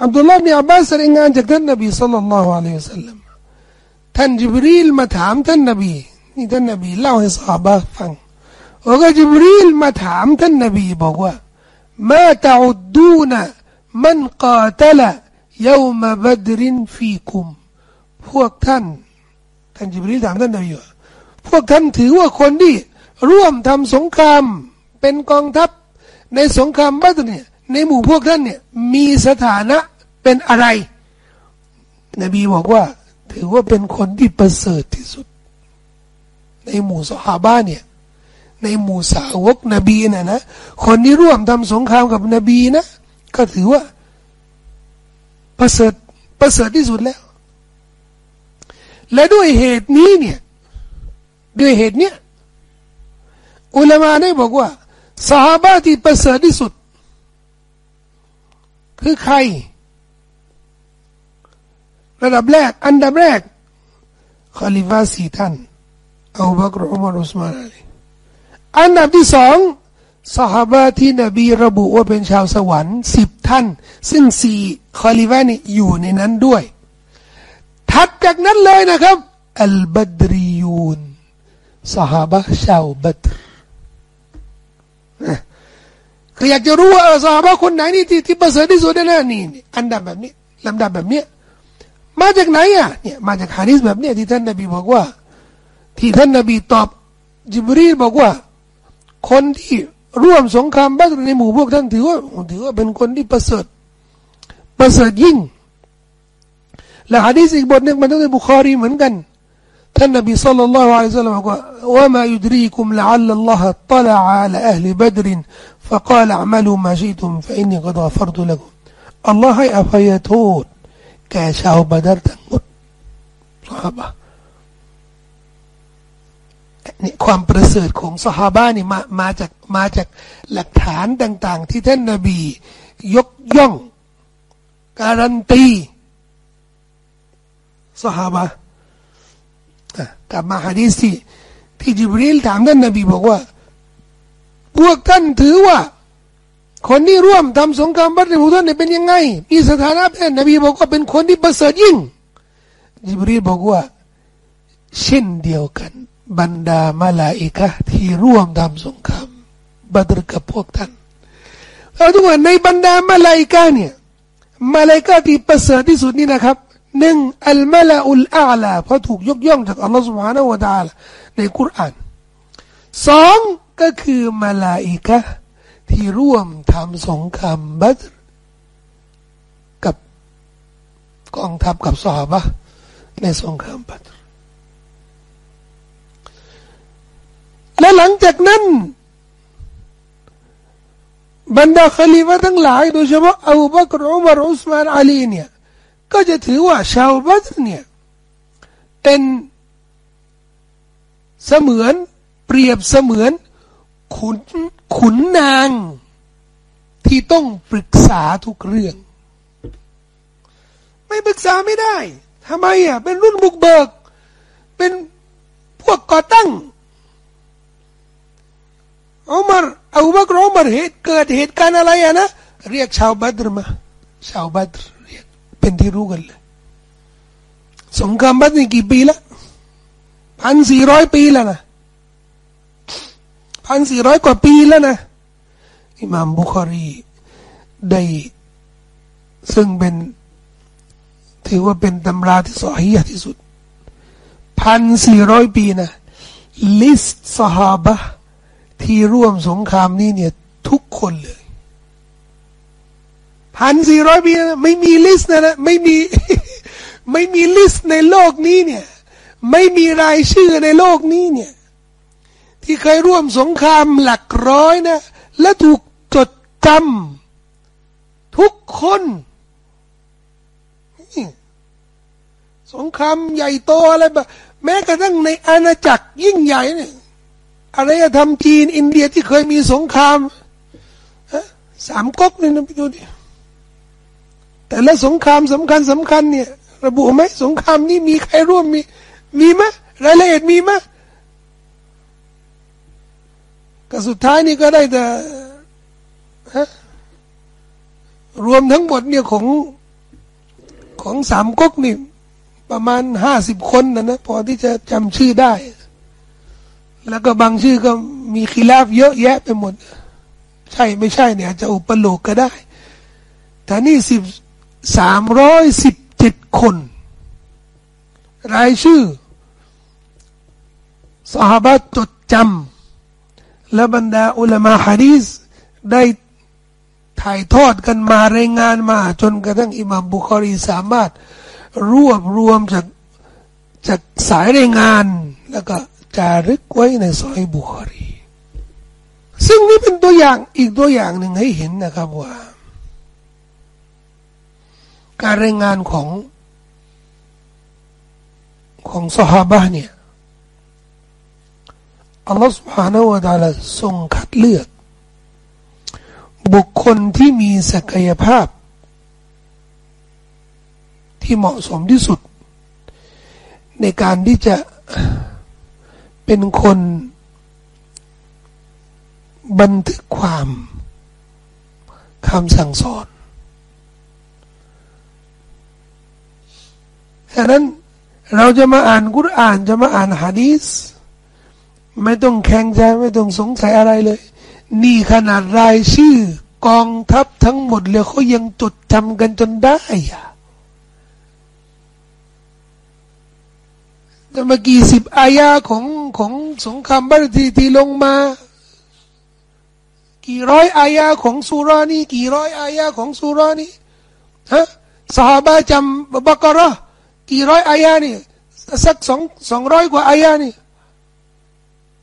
Speaker 1: อับดุลลาห์บินอับบาสรายงานจากท่านนบีสุลต่านละฮ์อะลัยฮิสซาลลัมท่านจิบรีลมาถามท่านนบีนี่ท่านนบีเล่าให้สาบะฟังว่าจิบรีลมาถามท่านนบีบอกว่า ما تعدون من قاتل يوم بدر فيكم พวกท่านท่านจิบรีถามท่านนบีว่าพวกท่านถือว่าคนที่ร่วมทำสงครามเป็นกองทัพในสงครามบัตรเนี่ยในหมู่พวกท่านเนี่ยมีสถานะเป็นอะไร นบีบอกว่า ถือว่าเป็นคนที่ประเสริฐที่สุด ในหมู่สหาบ้านเนี่ย ในหมู่สาวกนบีนะนะคนที่ร่วมทำสงครามกับนบีนะก็ถือว่าประเสริฐประเสริฐที่สุดแล้ว และด้วยเหตุนี้เนี่ยด้วยเหตุเนี้ยอุลามาได้บอกว่าสหาบาที่ประเสริฐที่สุด คือใคร ระดับแรก อันดับแรกคอลิฟาสี่ท่านอบูบักรอุมัรอุสมานอะลี อันดับที่สองสหบะที่นบีระบุว่าเป็นชาวสวรรค์สิบท่าน ซึ่งสี่คอลิฟานี่อยู่ในนั้นด้วย ถัดจากนั้นเลยนะครับ البدريون สหบะชาวบัดรคืออยากจะรู้ว่าสหบะคนไหนนี่ที่ที่ประเสริฐที่สุดแน่นี่อันดับแบบนี้ลำดับแบบนี้มาจากไหนอะเนี่ยมาจากฮะดิษแบบนี้ที่ท่านนบีบอกว่า ที่ท่านนบีตอบจิบรีลอกว่า คนที่ร่วมสงครามบัตรในหมู่พวกท่านถือว่าถือว่าเป็นคนที่ประเสริฐประเสริฐยิ่ง และฮะดีษอีกบทหนึ่งมันต้องในบุคอรีเหมือนกันท่านนบีสัลลัลลอฮุอะลัยฮิสซาลลัมบอกว่าว่ามายุดรีคุมละอัลลัลลอฮะตลาอัลอัลบัดริน فقال اعملوا ما شئتم فإني قد غفرت لكم อัลลอฮ์ให้อภัยโทษแก่ชาวบัดรทั้งหมดสหาย นี่ความประเสริฐของสหาบ้านี่มามาจากมาจากหลักฐานต่าง ๆ ที่ท่านนาบี ยกย่อง การันตีสหาบะกลับมาฮะดีสีที่จิบรีลถามท่านนาบีบอกว่า พวกท่านถือว่า คนที่ร่วมทำสงครามบัตรในหมู่ท่านเป็นยังไง มีสถานะเป็นนบีบอกว่าเป็นคนที่ประเสริฐยิ่งจิบรีลบอกว่า เช่นเดียวกัน บรรดามาลาอิกะที่ร่วมทำสงครามบัตรกับพวกท่านเราทุกคนในบรรดามาลาอิกะเนี่ยมาลาอิกะที่ประเสริฐที่สุดนี่นะครับหนึ่งอัลมาลาอุลอาลาเพราะถูกยกย่องจากอัลลอฮฺสุบฮานาวะตาลในคุรานสองก็คือมาลาอิกะที่ร่วมทำสงครามบัตรกับกองทัพกับสหบะในสงครามบัตร และหลังจากนั้น บรรดาคลีฟะทั้งหลายโดยเฉพาะอูบักรอุมารอุสมานอาลีเนี่ย ก็จะถือว่าชาวบัตเนี่ยเป็นเสมือนเปรียบเสมือนขุนขุนนางที่ต้องปรึกษาทุกเรื่อง ไม่ปรึกษาไม่ได้ทำไมอะเป็นรุ่นบุกเบิก เป็นพวกก่อตั้ง อุมารอูบักรอุมารเหตุเกิดเหตุการณ์อะไรอะนะ เรียกชาวบัตรมาชาวบัตรเรียกเป็นที่รู้กันเลยสงครามบัตรนี่กี่ปีละพันสี่ร้อยปีแล้วนะพันสี่ร้อยกว่าปีแล้วนะอิหม่ามบุคารีได้ซึ่งเป็นถือว่าเป็นตำราที่สอฮีที่สุดพันสี่ร้อยปีนะลิสต์สหาบะ ที่ร่วมสงครามนี้เนี่ย ทุกคนเลยพันสี่ร้อยปีนะไม่มี list นะนะไม่มีไม่มี list ในโลกนี้เนี่ย ไม่มีรายชื่อในโลกนี้เนี่ย ที่เคยร่วมสงครามหลักร้อยนะ และถูกจดจำทุกคนสงครามใหญ่โตอะไรแบบแม้กระทั่งในอาณาจักรยิ่งใหญ่เนี่ย อะไรจะทำจีน อินเดียที่เคยมีสงครามสามก๊กนี่นะพี่ดูดิแต่ละสงครามสำคัญสำคัญเนี่ย ระบุไหมสงครามนี้มีใครร่วมมีมีไหมรายละเอียดมีไหมก็สุดท้ายนี่ก็ได้แต่รวมทั้งหมดเนี่ยของของสามก๊กนี่ประมาณห้าสิบคนนะนะพอที่จะจำชื่อได้ แล้วก็บางชื่อก็มีคีราฟเยอะแยะไปหมด ใช่ไม่ใช่เนี่ยจะอุปโลกก็ได้ แต่นี่สิบสามร้อยสิบเจ็ดคน รายชื่อสหบาจดจำและบรรดาอุลามะฮะดีสได้ถ่ายทอดกันมารายงานมา จนกระทั่งอิหม่ามบุคอรีสามารถรวบรวมจากจากสายรายงานแล้วก็ จารึกไว้ในซอยบุคอรี ซึ่งนี่เป็นตัวอย่างอีกตัวอย่างหนึ่งให้เห็นนะครับว่า การรายงานของ ของสหบะเนี่ยอัลลอฮฺ سبحانه และ تعالى ทรงคัดเลือก บุคคลที่มีศักยภาพที่เหมาะสมที่สุด ในการที่จะ เป็นคน บันทึกความคำสั่งสอนฉะนั้นเราจะมาอ่านกุรอานจะมาอ่านฮะดีสไม่ต้องแข่งใจไม่ต้องสงสัยอะไรเลย นี่ขนาดรายชื่อกองทัพทั้งหมดเลยเขายังจดจำกันจนได้อะ แต่มากี่สิบอายาของของสงครามบัตทีที่ลงมา กี่ร้อยอายาของสุรานี่กี่ร้อยอายาของสุรานี่ฮะสหบาจำบักระกี่ร้อยอายานี่สักสองสองร้อยกว่าอายานี่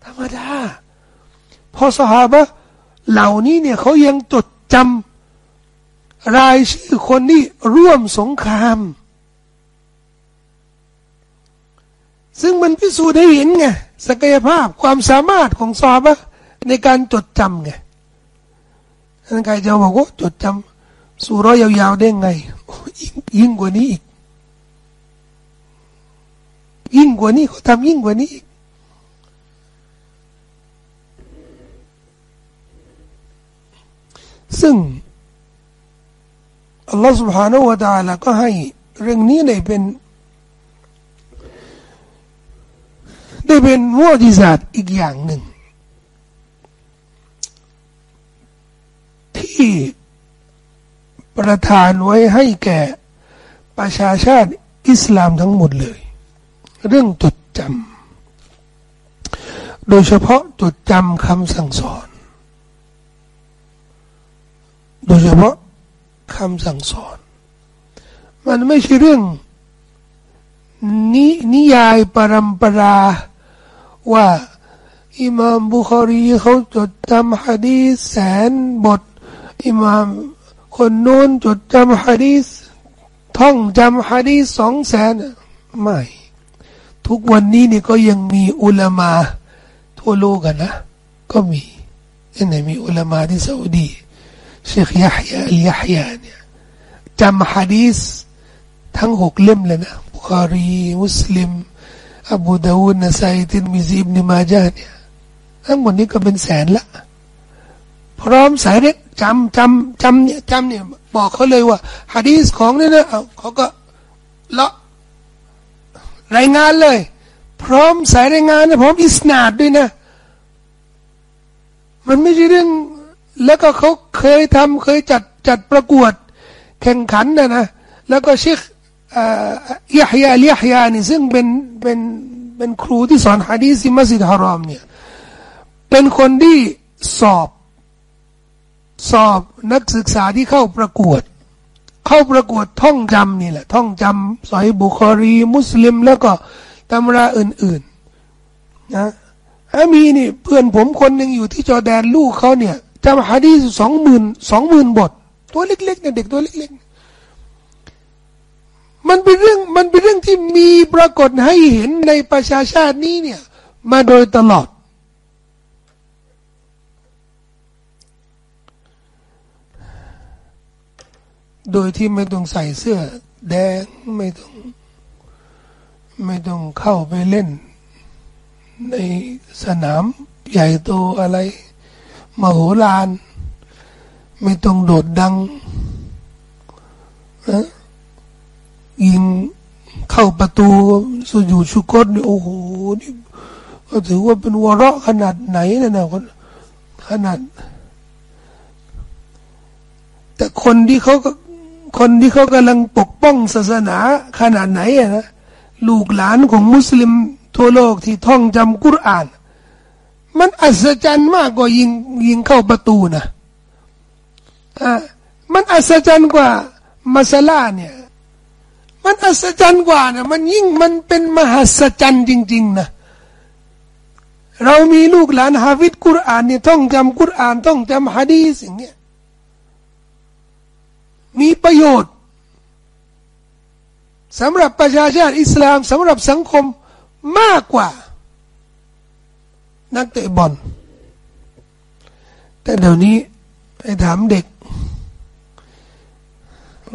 Speaker 1: ธรรมดาพอสหบะเหล่านี้เนี่ยเขายังจดจำรายชื่อคนที่ร่วมสงคราม ซึ่งมันพิสูจน์ให้เห็นไงศักยภาพความสามารถของซอบะในการจดจำไงท่านใครจะบอกว่าจดจำสุร้อยยาวๆได้ไงยิ่งกว่านี้อีก ยิ่งกว่านี้เขาทำยิ่งกว่านี้อีกซึ่งอัลลอฮฺ سبحانه และ تعالى ก็ให้เรื่องนี้เลยเป็น เป็นมุอจิซาตอีกอย่างหนึ่ง ที่ประทานไว้ให้แก่ประชาชาติอิสลามทั้งหมดเลย เรื่องจดจำโดยเฉพาะจดจำคำสั่งสอน โดยเฉพาะคำสั่งสอน มันไม่ใช่เรื่องนินิยายปรำปรา ว่า อิมามบุคารีเขาจดจำฮะดีษแสนบท อิมามคนโน้นจดจำฮะดีษท่องจำฮะดีษสองแสนไม่ ทุกวันนี้นี่ก็ยังมีอุลามา ทั่วโลกกันนะ ก็มีที่ไหนมีอุลามาที่ซาอุดีเชคยะฮยาอัลยะฮยาเนี่ยจำฮะดีษทั้งหกเล่มเลยนะบุคารี มุสลิม อบูดาวูดนะไซตินมิซีบนิมาจาเนี่ยทั้งหมดนี้ก็เป็นแสนละ พร้อมสายเล็กจำจำจำเนี่ยจำเนี่ย บอกเขาเลยว่าฮะดีสของเนี่ยนะเขาก็เลาะรายงานเลย พร้อมสายรายงานนะพร้อมอิสนาดด้วยนะ มันไม่ใช่เรื่อง แล้วก็เขาเคยทำเคยจัดจัดประกวด แข่งขันนะนะ แล้วก็เชค ยะฮยาลยะฮยานี่ซึ่งเป็นเป็นเป็นครูที่สอนฮะดีซิมัสยิดฮารอมเนี่ยเป็นคนที่สอบสอบนักศึกษาที่เข้าประกวด เข้าประกวดท่องจำนี่แหละ ท่องจำสอยบุคอรี มุสลิม แล้วก็ตำราอื่นๆนะมีนี่เพื่อนผมคนหนึ่งอยู่ที่จอแดนลูกเขาเนี่ยจำฮะดีสองหมื่นสองหมื่นบท ตัวเล็กๆเนี่ยเด็กตัวเล็กๆ มันเป็นเรื่องมันเป็นเรื่องที่มีปรากฏให้เห็นในประชาชาตินี้เนี่ย มาโดยตลอด โดยที่ไม่ต้องใส่เสื้อ แดงไม่ต้อง ไม่ต้องเข้าไปเล่น ในสนามใหญ่โตอะไรมโหฬารไม่ต้องโดดดังนะ ยิงเข้าประตูสุอยู่ชุกตนี่โอ้โหนี่ก็ถือว่าเป็นวระขนาดไหนนะนะขนาด แต่คนที่เขาคนที่เขากำลังปกป้องศาสนาขนาดไหนอะนะลูกหลานของมุสลิมทั่วโลกที่ท่องจำกุรอาน มันอัศจรรย์มากกว่ายิงยิงเข้าประตูนะอ่ามันอัศจรรย์กว่ามาซาลาเนี่ย มันอัศจรรย์กว่านะมันยิ่งมันเป็นมหัศจรรย์จริง ๆ นะ เรามีลูกหลานฮาฟิดกุรอานเนี่ยท่องจำกุรอานท่องจำฮะดีสิ่งเนี้ยมีประโยชน์สำหรับประชาชาติอิสลามสำหรับสังคมมากกว่า นักเตะบอลแต่เดี๋ยวนี้ไปถามเด็ก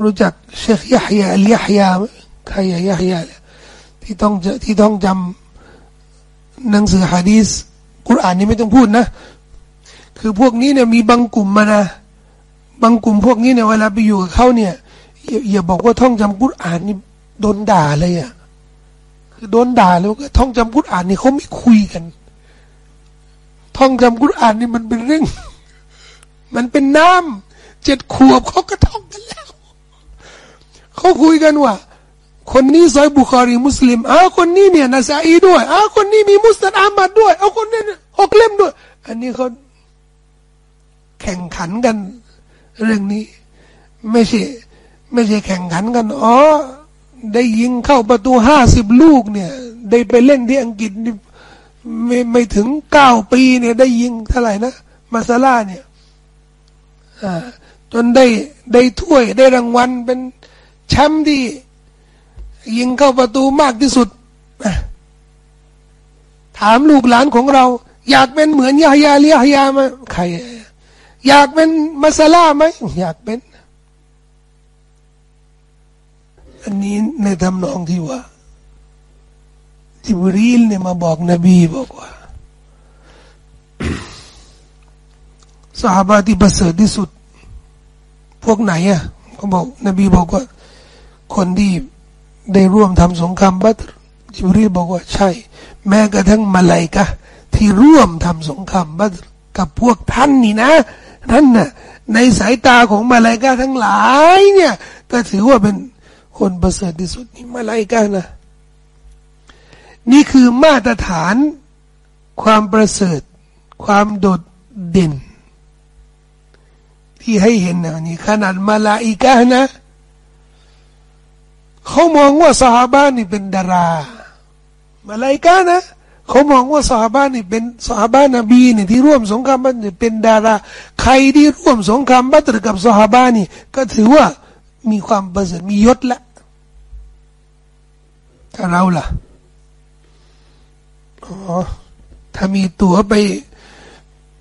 Speaker 1: รู้จักเชคยะฮยาอัลยะฮยาใครยะฮยาที่ต้องที่ต้องจำหนังสือฮะดีสกุรอานนี่ไม่ต้องพูดนะ คือพวกนี้เนี่ยมีบางกลุ่มมานะ บางกลุ่มพวกนี้เนี่ยเวลาไปอยู่กับเขาเนี่ยอย่าบอกว่าท่องจำกุรอานนี่โดนด่าเลยอะคือโดนด่าแล้วก็ท่องจำกุรอานนี่เขาไม่คุยกัน ท่องจำกุรอานนี่มันเป็นเรื่อง มันเป็นน้ำเจ็ดขวบเขาก็ท่องกันแล้ว เขาคุยกันว่า คนนี้ซอยบุคอรีมุสลิมอ้าคนนี้เนี่ยนาซาอีด้วยอ้าคนนี้มีมุสลิมอามัดด้วย เอาคนนี้หกเล่มด้วย อันนี้เขาแข่งขันกัน เรื่องนี้ ไม่ใช่ไม่ใช่แข่งขันกันอ๋อได้ยิงเข้าประตูห้าสิบลูกเนี่ย ได้ไปเล่นที่อังกฤษไม่ไม่ถึงเก้าปีเนี่ยได้ยิงเท่าไหร่นะมาซาลาเนี่ยจนได้ได้ถ้วยได้รางวัลเป็น แชมป์ที่ ยิงเข้าประตูมากที่สุด ถามลูกหลานของเรา อยากเป็นเหมือนยาฮยาเลียฮยามใคร อยากเป็นมาซาลาไหมอยากเป็น อันนี้ในทำนองที่ว่าจิบรีลเนี่ยมาบอกนบีบอกว่าสหบาที่ประเสริฐที่สุด พวกไหนอะเขาบอก นบีบอกว่า คนที่ได้ร่วมทำสงครามบัตรจิบรีบอกว่าใช่ แม้กระทั่งมาลายกะที่ร่วมทำสงครามบัตรกับพวกท่านนี่นะนั่นน่ะในสายตาของมาลายกาทั้งหลายเนี่ย ก็ถือว่าเป็นคนประเสริฐที่สุดนี่มาลายกานะนี่คือมาตรฐาน ความประเสริฐ ความโดดเด่น ที่ให้เห็นนะนี่ขนาดมาลาอิกานะ เขามองว่าสหบ้านนี่เป็นดารามาลายกานะเขามองว่าสหบ้านนี่เป็นสหบ้านนบีนี่ที่ร่วมสงครามบัตรเป็นดารา ใครที่ร่วมสงครามบัตรกับสหบ้านนี่ ก็ถือว่ามีความประเสริฐมียศละถ้าเราล่ะอ๋อถ้ามีตั๋วไป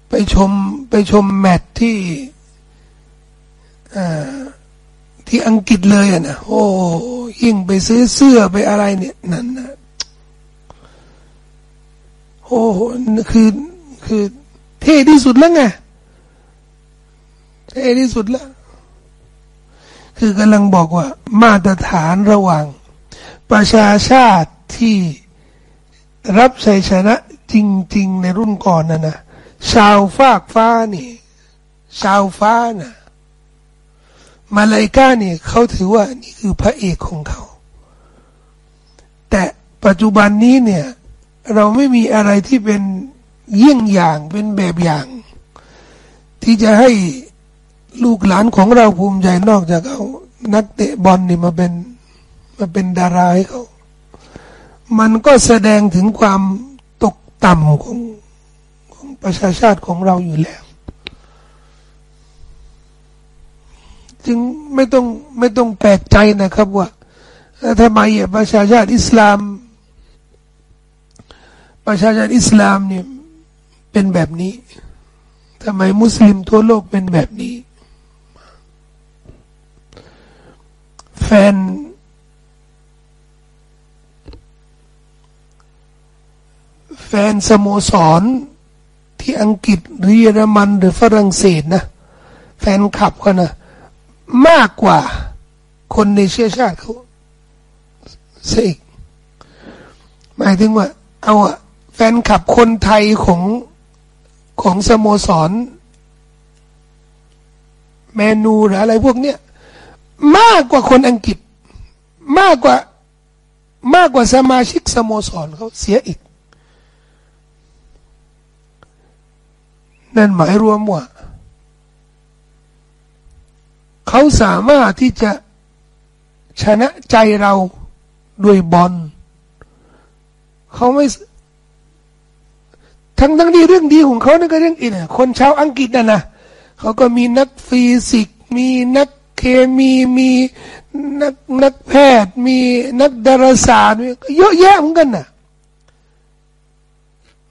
Speaker 1: ไปชมไปชมแมตที่ ที่อังกฤษเลยอะนะโอ้ยิ่งไปซื้อเสื้อไปอะไรเนี่ยนั่นนะโอ้คือคือเท่ที่สุดแล้วไงเท่ที่สุดแล้วคือกำลังบอกว่า มาตรฐานระหว่าง ประชาชาติที่รับชัยชนะจริง ๆ ในรุ่นก่อนนะนะชาวฟากฟ้านี่ ชาวฟ้านะ่ะ มาลายกาเนี่ยเขาถือว่านี่คือพระเอกของเขา แต่ปัจจุบันนี้เนี่ย เราไม่มีอะไรที่เป็นเยี่ยงอย่างเป็นแบบอย่าง ที่จะให้ลูกหลานของเราภูมิใจนอกจากเอานักเตะบอลนี่มาเป็นมาเป็นดาราให้เขา มันก็แสดงถึงความตกต่ำของของประชาชาติของเราอยู่แล้ว จึงไม่ต้องไม่ต้องแปลกใจนะครับว่าทำไมประชาชาติอิสลาม ประชาชาติอิสลามเนี่ยเป็นแบบนี้ทำไมมุสลิมทั่วโลกเป็นแบบนี้ แฟน แฟนสโมสรที่อังกฤษหรือเยอรมันหรือฝรั่งเศสนะ แฟนขับกันนะ มากกว่าคนในเชื้อชาติเขาเสกหมายถึงว่า เอาอะแฟนขับคนไทยของของสโมสรเมนูหรืออะไรพวกเนี้ยมากกว่าคนอังกฤษ มากกว่ามากกว่าสมาชิกสโมสรเขาเสียอีก นั่นหมายรวมว่า เขาสามารถที่จะชนะใจเราด้วยบอลเขาไม่ ทั้งทั้งที่เรื่องดีของเขานั่นก็เรื่องอีกนะคนชาวอังกฤษน่ะนะเขาก็มีนักฟิสิกส์มีนักเคมีมีนักนักแพทย์ มีนักดาราศาสตร์เยอะแยะเหมือนกันน่ะ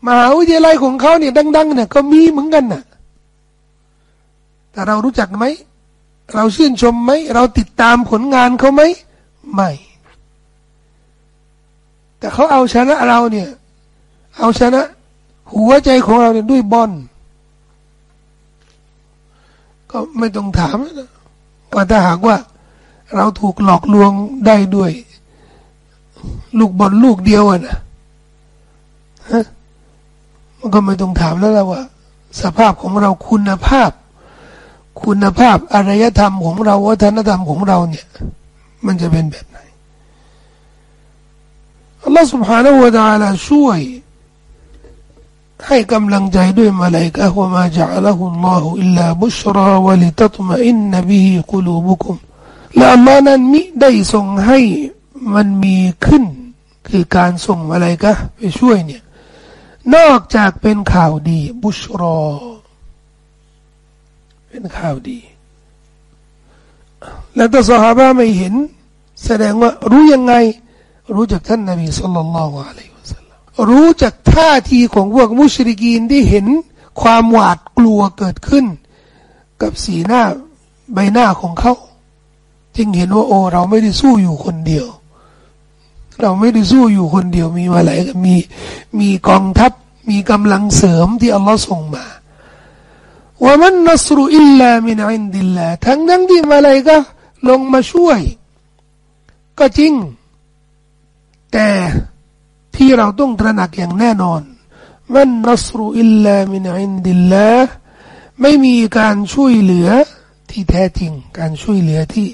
Speaker 1: มหาวิทยาลัยของเขาเนี่ยดังๆเนี่ยก็มีเหมือนกันน่ะแต่เรารู้จักไหม เราชื่นชมไหม เราติดตามผลงานเขาไหม ไม่ แต่เขาเอาชนะเราเนี่ย เอาชนะ หัวใจของเราเนี่ยด้วยบอลก็ไม่ต้องถามนะว่าถ้าหากว่า เราถูกหลอกลวงได้ด้วย ลูกบอลลูกเดียวนะฮะมันก็ไม่ต้องถามแล้วละว่า สภาพของเราคุณภาพ คุณภาพอารยธรรมของเราวัฒนธรรมของเราเนี่ย มันจะเป็นแบบไหนอัลลอฮฺ سبحانه และ تعالى ช่วยให้กำลังใจด้วยมาลายกะว่ามาจัลลอฮุลลอฮุอิลลาบุชราวะลิตัตมะอินนบิฮิกุลูบุคุมและอัลลอฮ์นั้นมิได้ทรงให้มันมีขึ้น คือการส่งมาลายกะไปช่วยเนี่ย นอกจากเป็นข่าวดี บุชรอ เป็นข่าวดี แล้วแต่สหายไม่เห็น แสดงว่ารู้ยังไง รู้จากท่านนบีصلى الله عليهรู้จากท่าทีของพวกمشركينที่เห็นความหวาดกลัวเกิดขึ้น กับสีหน้าใบหน้าของเขา จึงเห็นว่าโอ้เราไม่ได้สู้อยู่คนเดียว เราไม่ได้สู้อยู่คนเดียวมีมาหลายมีมีกองทัพมีกำลังเสริมที่อัลลอฮ์ส่งมา وما النصر إلا من عند اللهทั้งนั้นที่มาเลยก็ลงมาช่วย ก็จริง แต่ที่เราต้องตระหนักอย่างแน่นอน ما النصر إلا من عند اللهไม่มีการช่วยเหลือที่แท้จริง การช่วยเหลือที่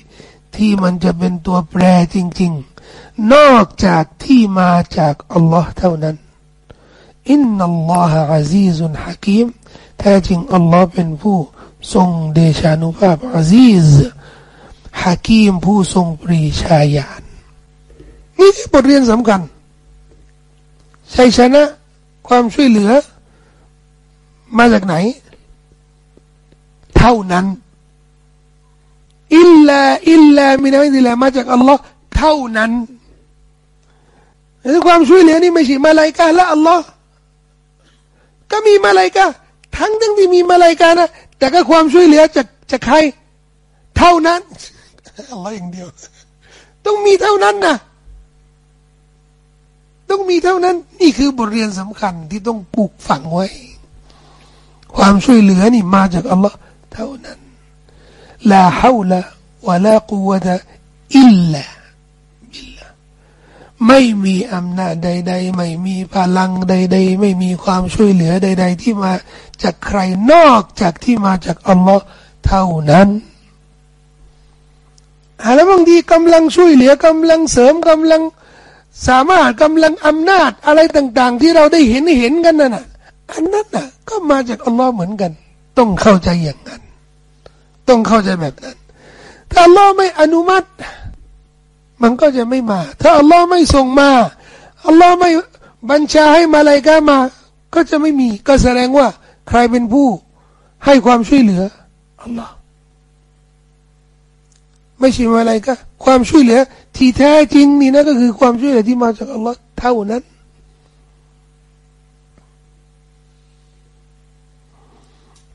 Speaker 1: ที่มันจะเป็นตัวแปรจริง ๆ นอกจากที่มาจากอัลลอฮ์เท่านั้นإن الله عزيز حكيم แท้จริงอัลลอฮ์เป็นผู้ทรงเดชานุภาพอาซีซฮะกีมผู้ทรงปรีชาญาณนี่บทเรียนสำคัญชัยชนะความช่วยเหลือ มาจากไหน เท่านั้น อิลลาอิลลามินาอิลลามาจากอัลลอฮ์เท่านั้นความช่วยเหลือนี่ไม่ใช่มาลายกาและอัลลอฮ์ก็มีมาลายกา ทั้งทั้งที่มีมาลายกานะแต่ก็ความช่วยเหลือจากจากใคร เท่านั้นอัลลอฮ์อย่างเดียว ต้องมีเท่านั้นนะต้องมีเท่านั้น นี่คือบทเรียนสำคัญที่ต้องปลูกฝังไว้ ความช่วยเหลือนี่มาจากอัลลอฮ์เท่านั้นลาฮาวละวะลากุวะตะอิลลาบิลลา ไม่มีอำนาจใด ๆ ไม่มีพลังใด ๆ ไม่มีความช่วยเหลือใด ๆ ที่มาจากใครนอกจากที่มาจากอัลลอฮ์เท่านั้นแล้วบางทีกำลังช่วยเหลือกำลังเสริมกำลังสามารถกำลังอำนาจอะไรต่าง ๆ ที่เราได้เห็นเห็นกันนั่นน่ะอันนั้นน่ะ ก็มาจากอัลลอฮ์เหมือนกัน ต้องเข้าใจอย่างนั้น ต้องเข้าใจแบบนั้น ถ้าอัลลอฮ์ไม่อนุมัติ มันก็จะไม่มา ถ้าอัลลอฮ์ไม่ส่งมาอัลลอฮ์ไม่บัญชาให้มาอะไรกามา ก็จะไม่มี ก็แสดงว่า ใครเป็นผู้ให้ความช่วยเหลืออัลลอฮ์ไม่ใช่อะไรก็ความช่วยเหลือ ที่แท้จริงนี่นะก็คือความช่วยเหลือที่มาจากอัลลอฮ์เท่านั้น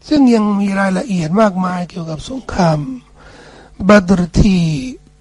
Speaker 1: ซึ่งยังมีรายละเอียดมากมายเกี่ยวกับสงครามบัตรที่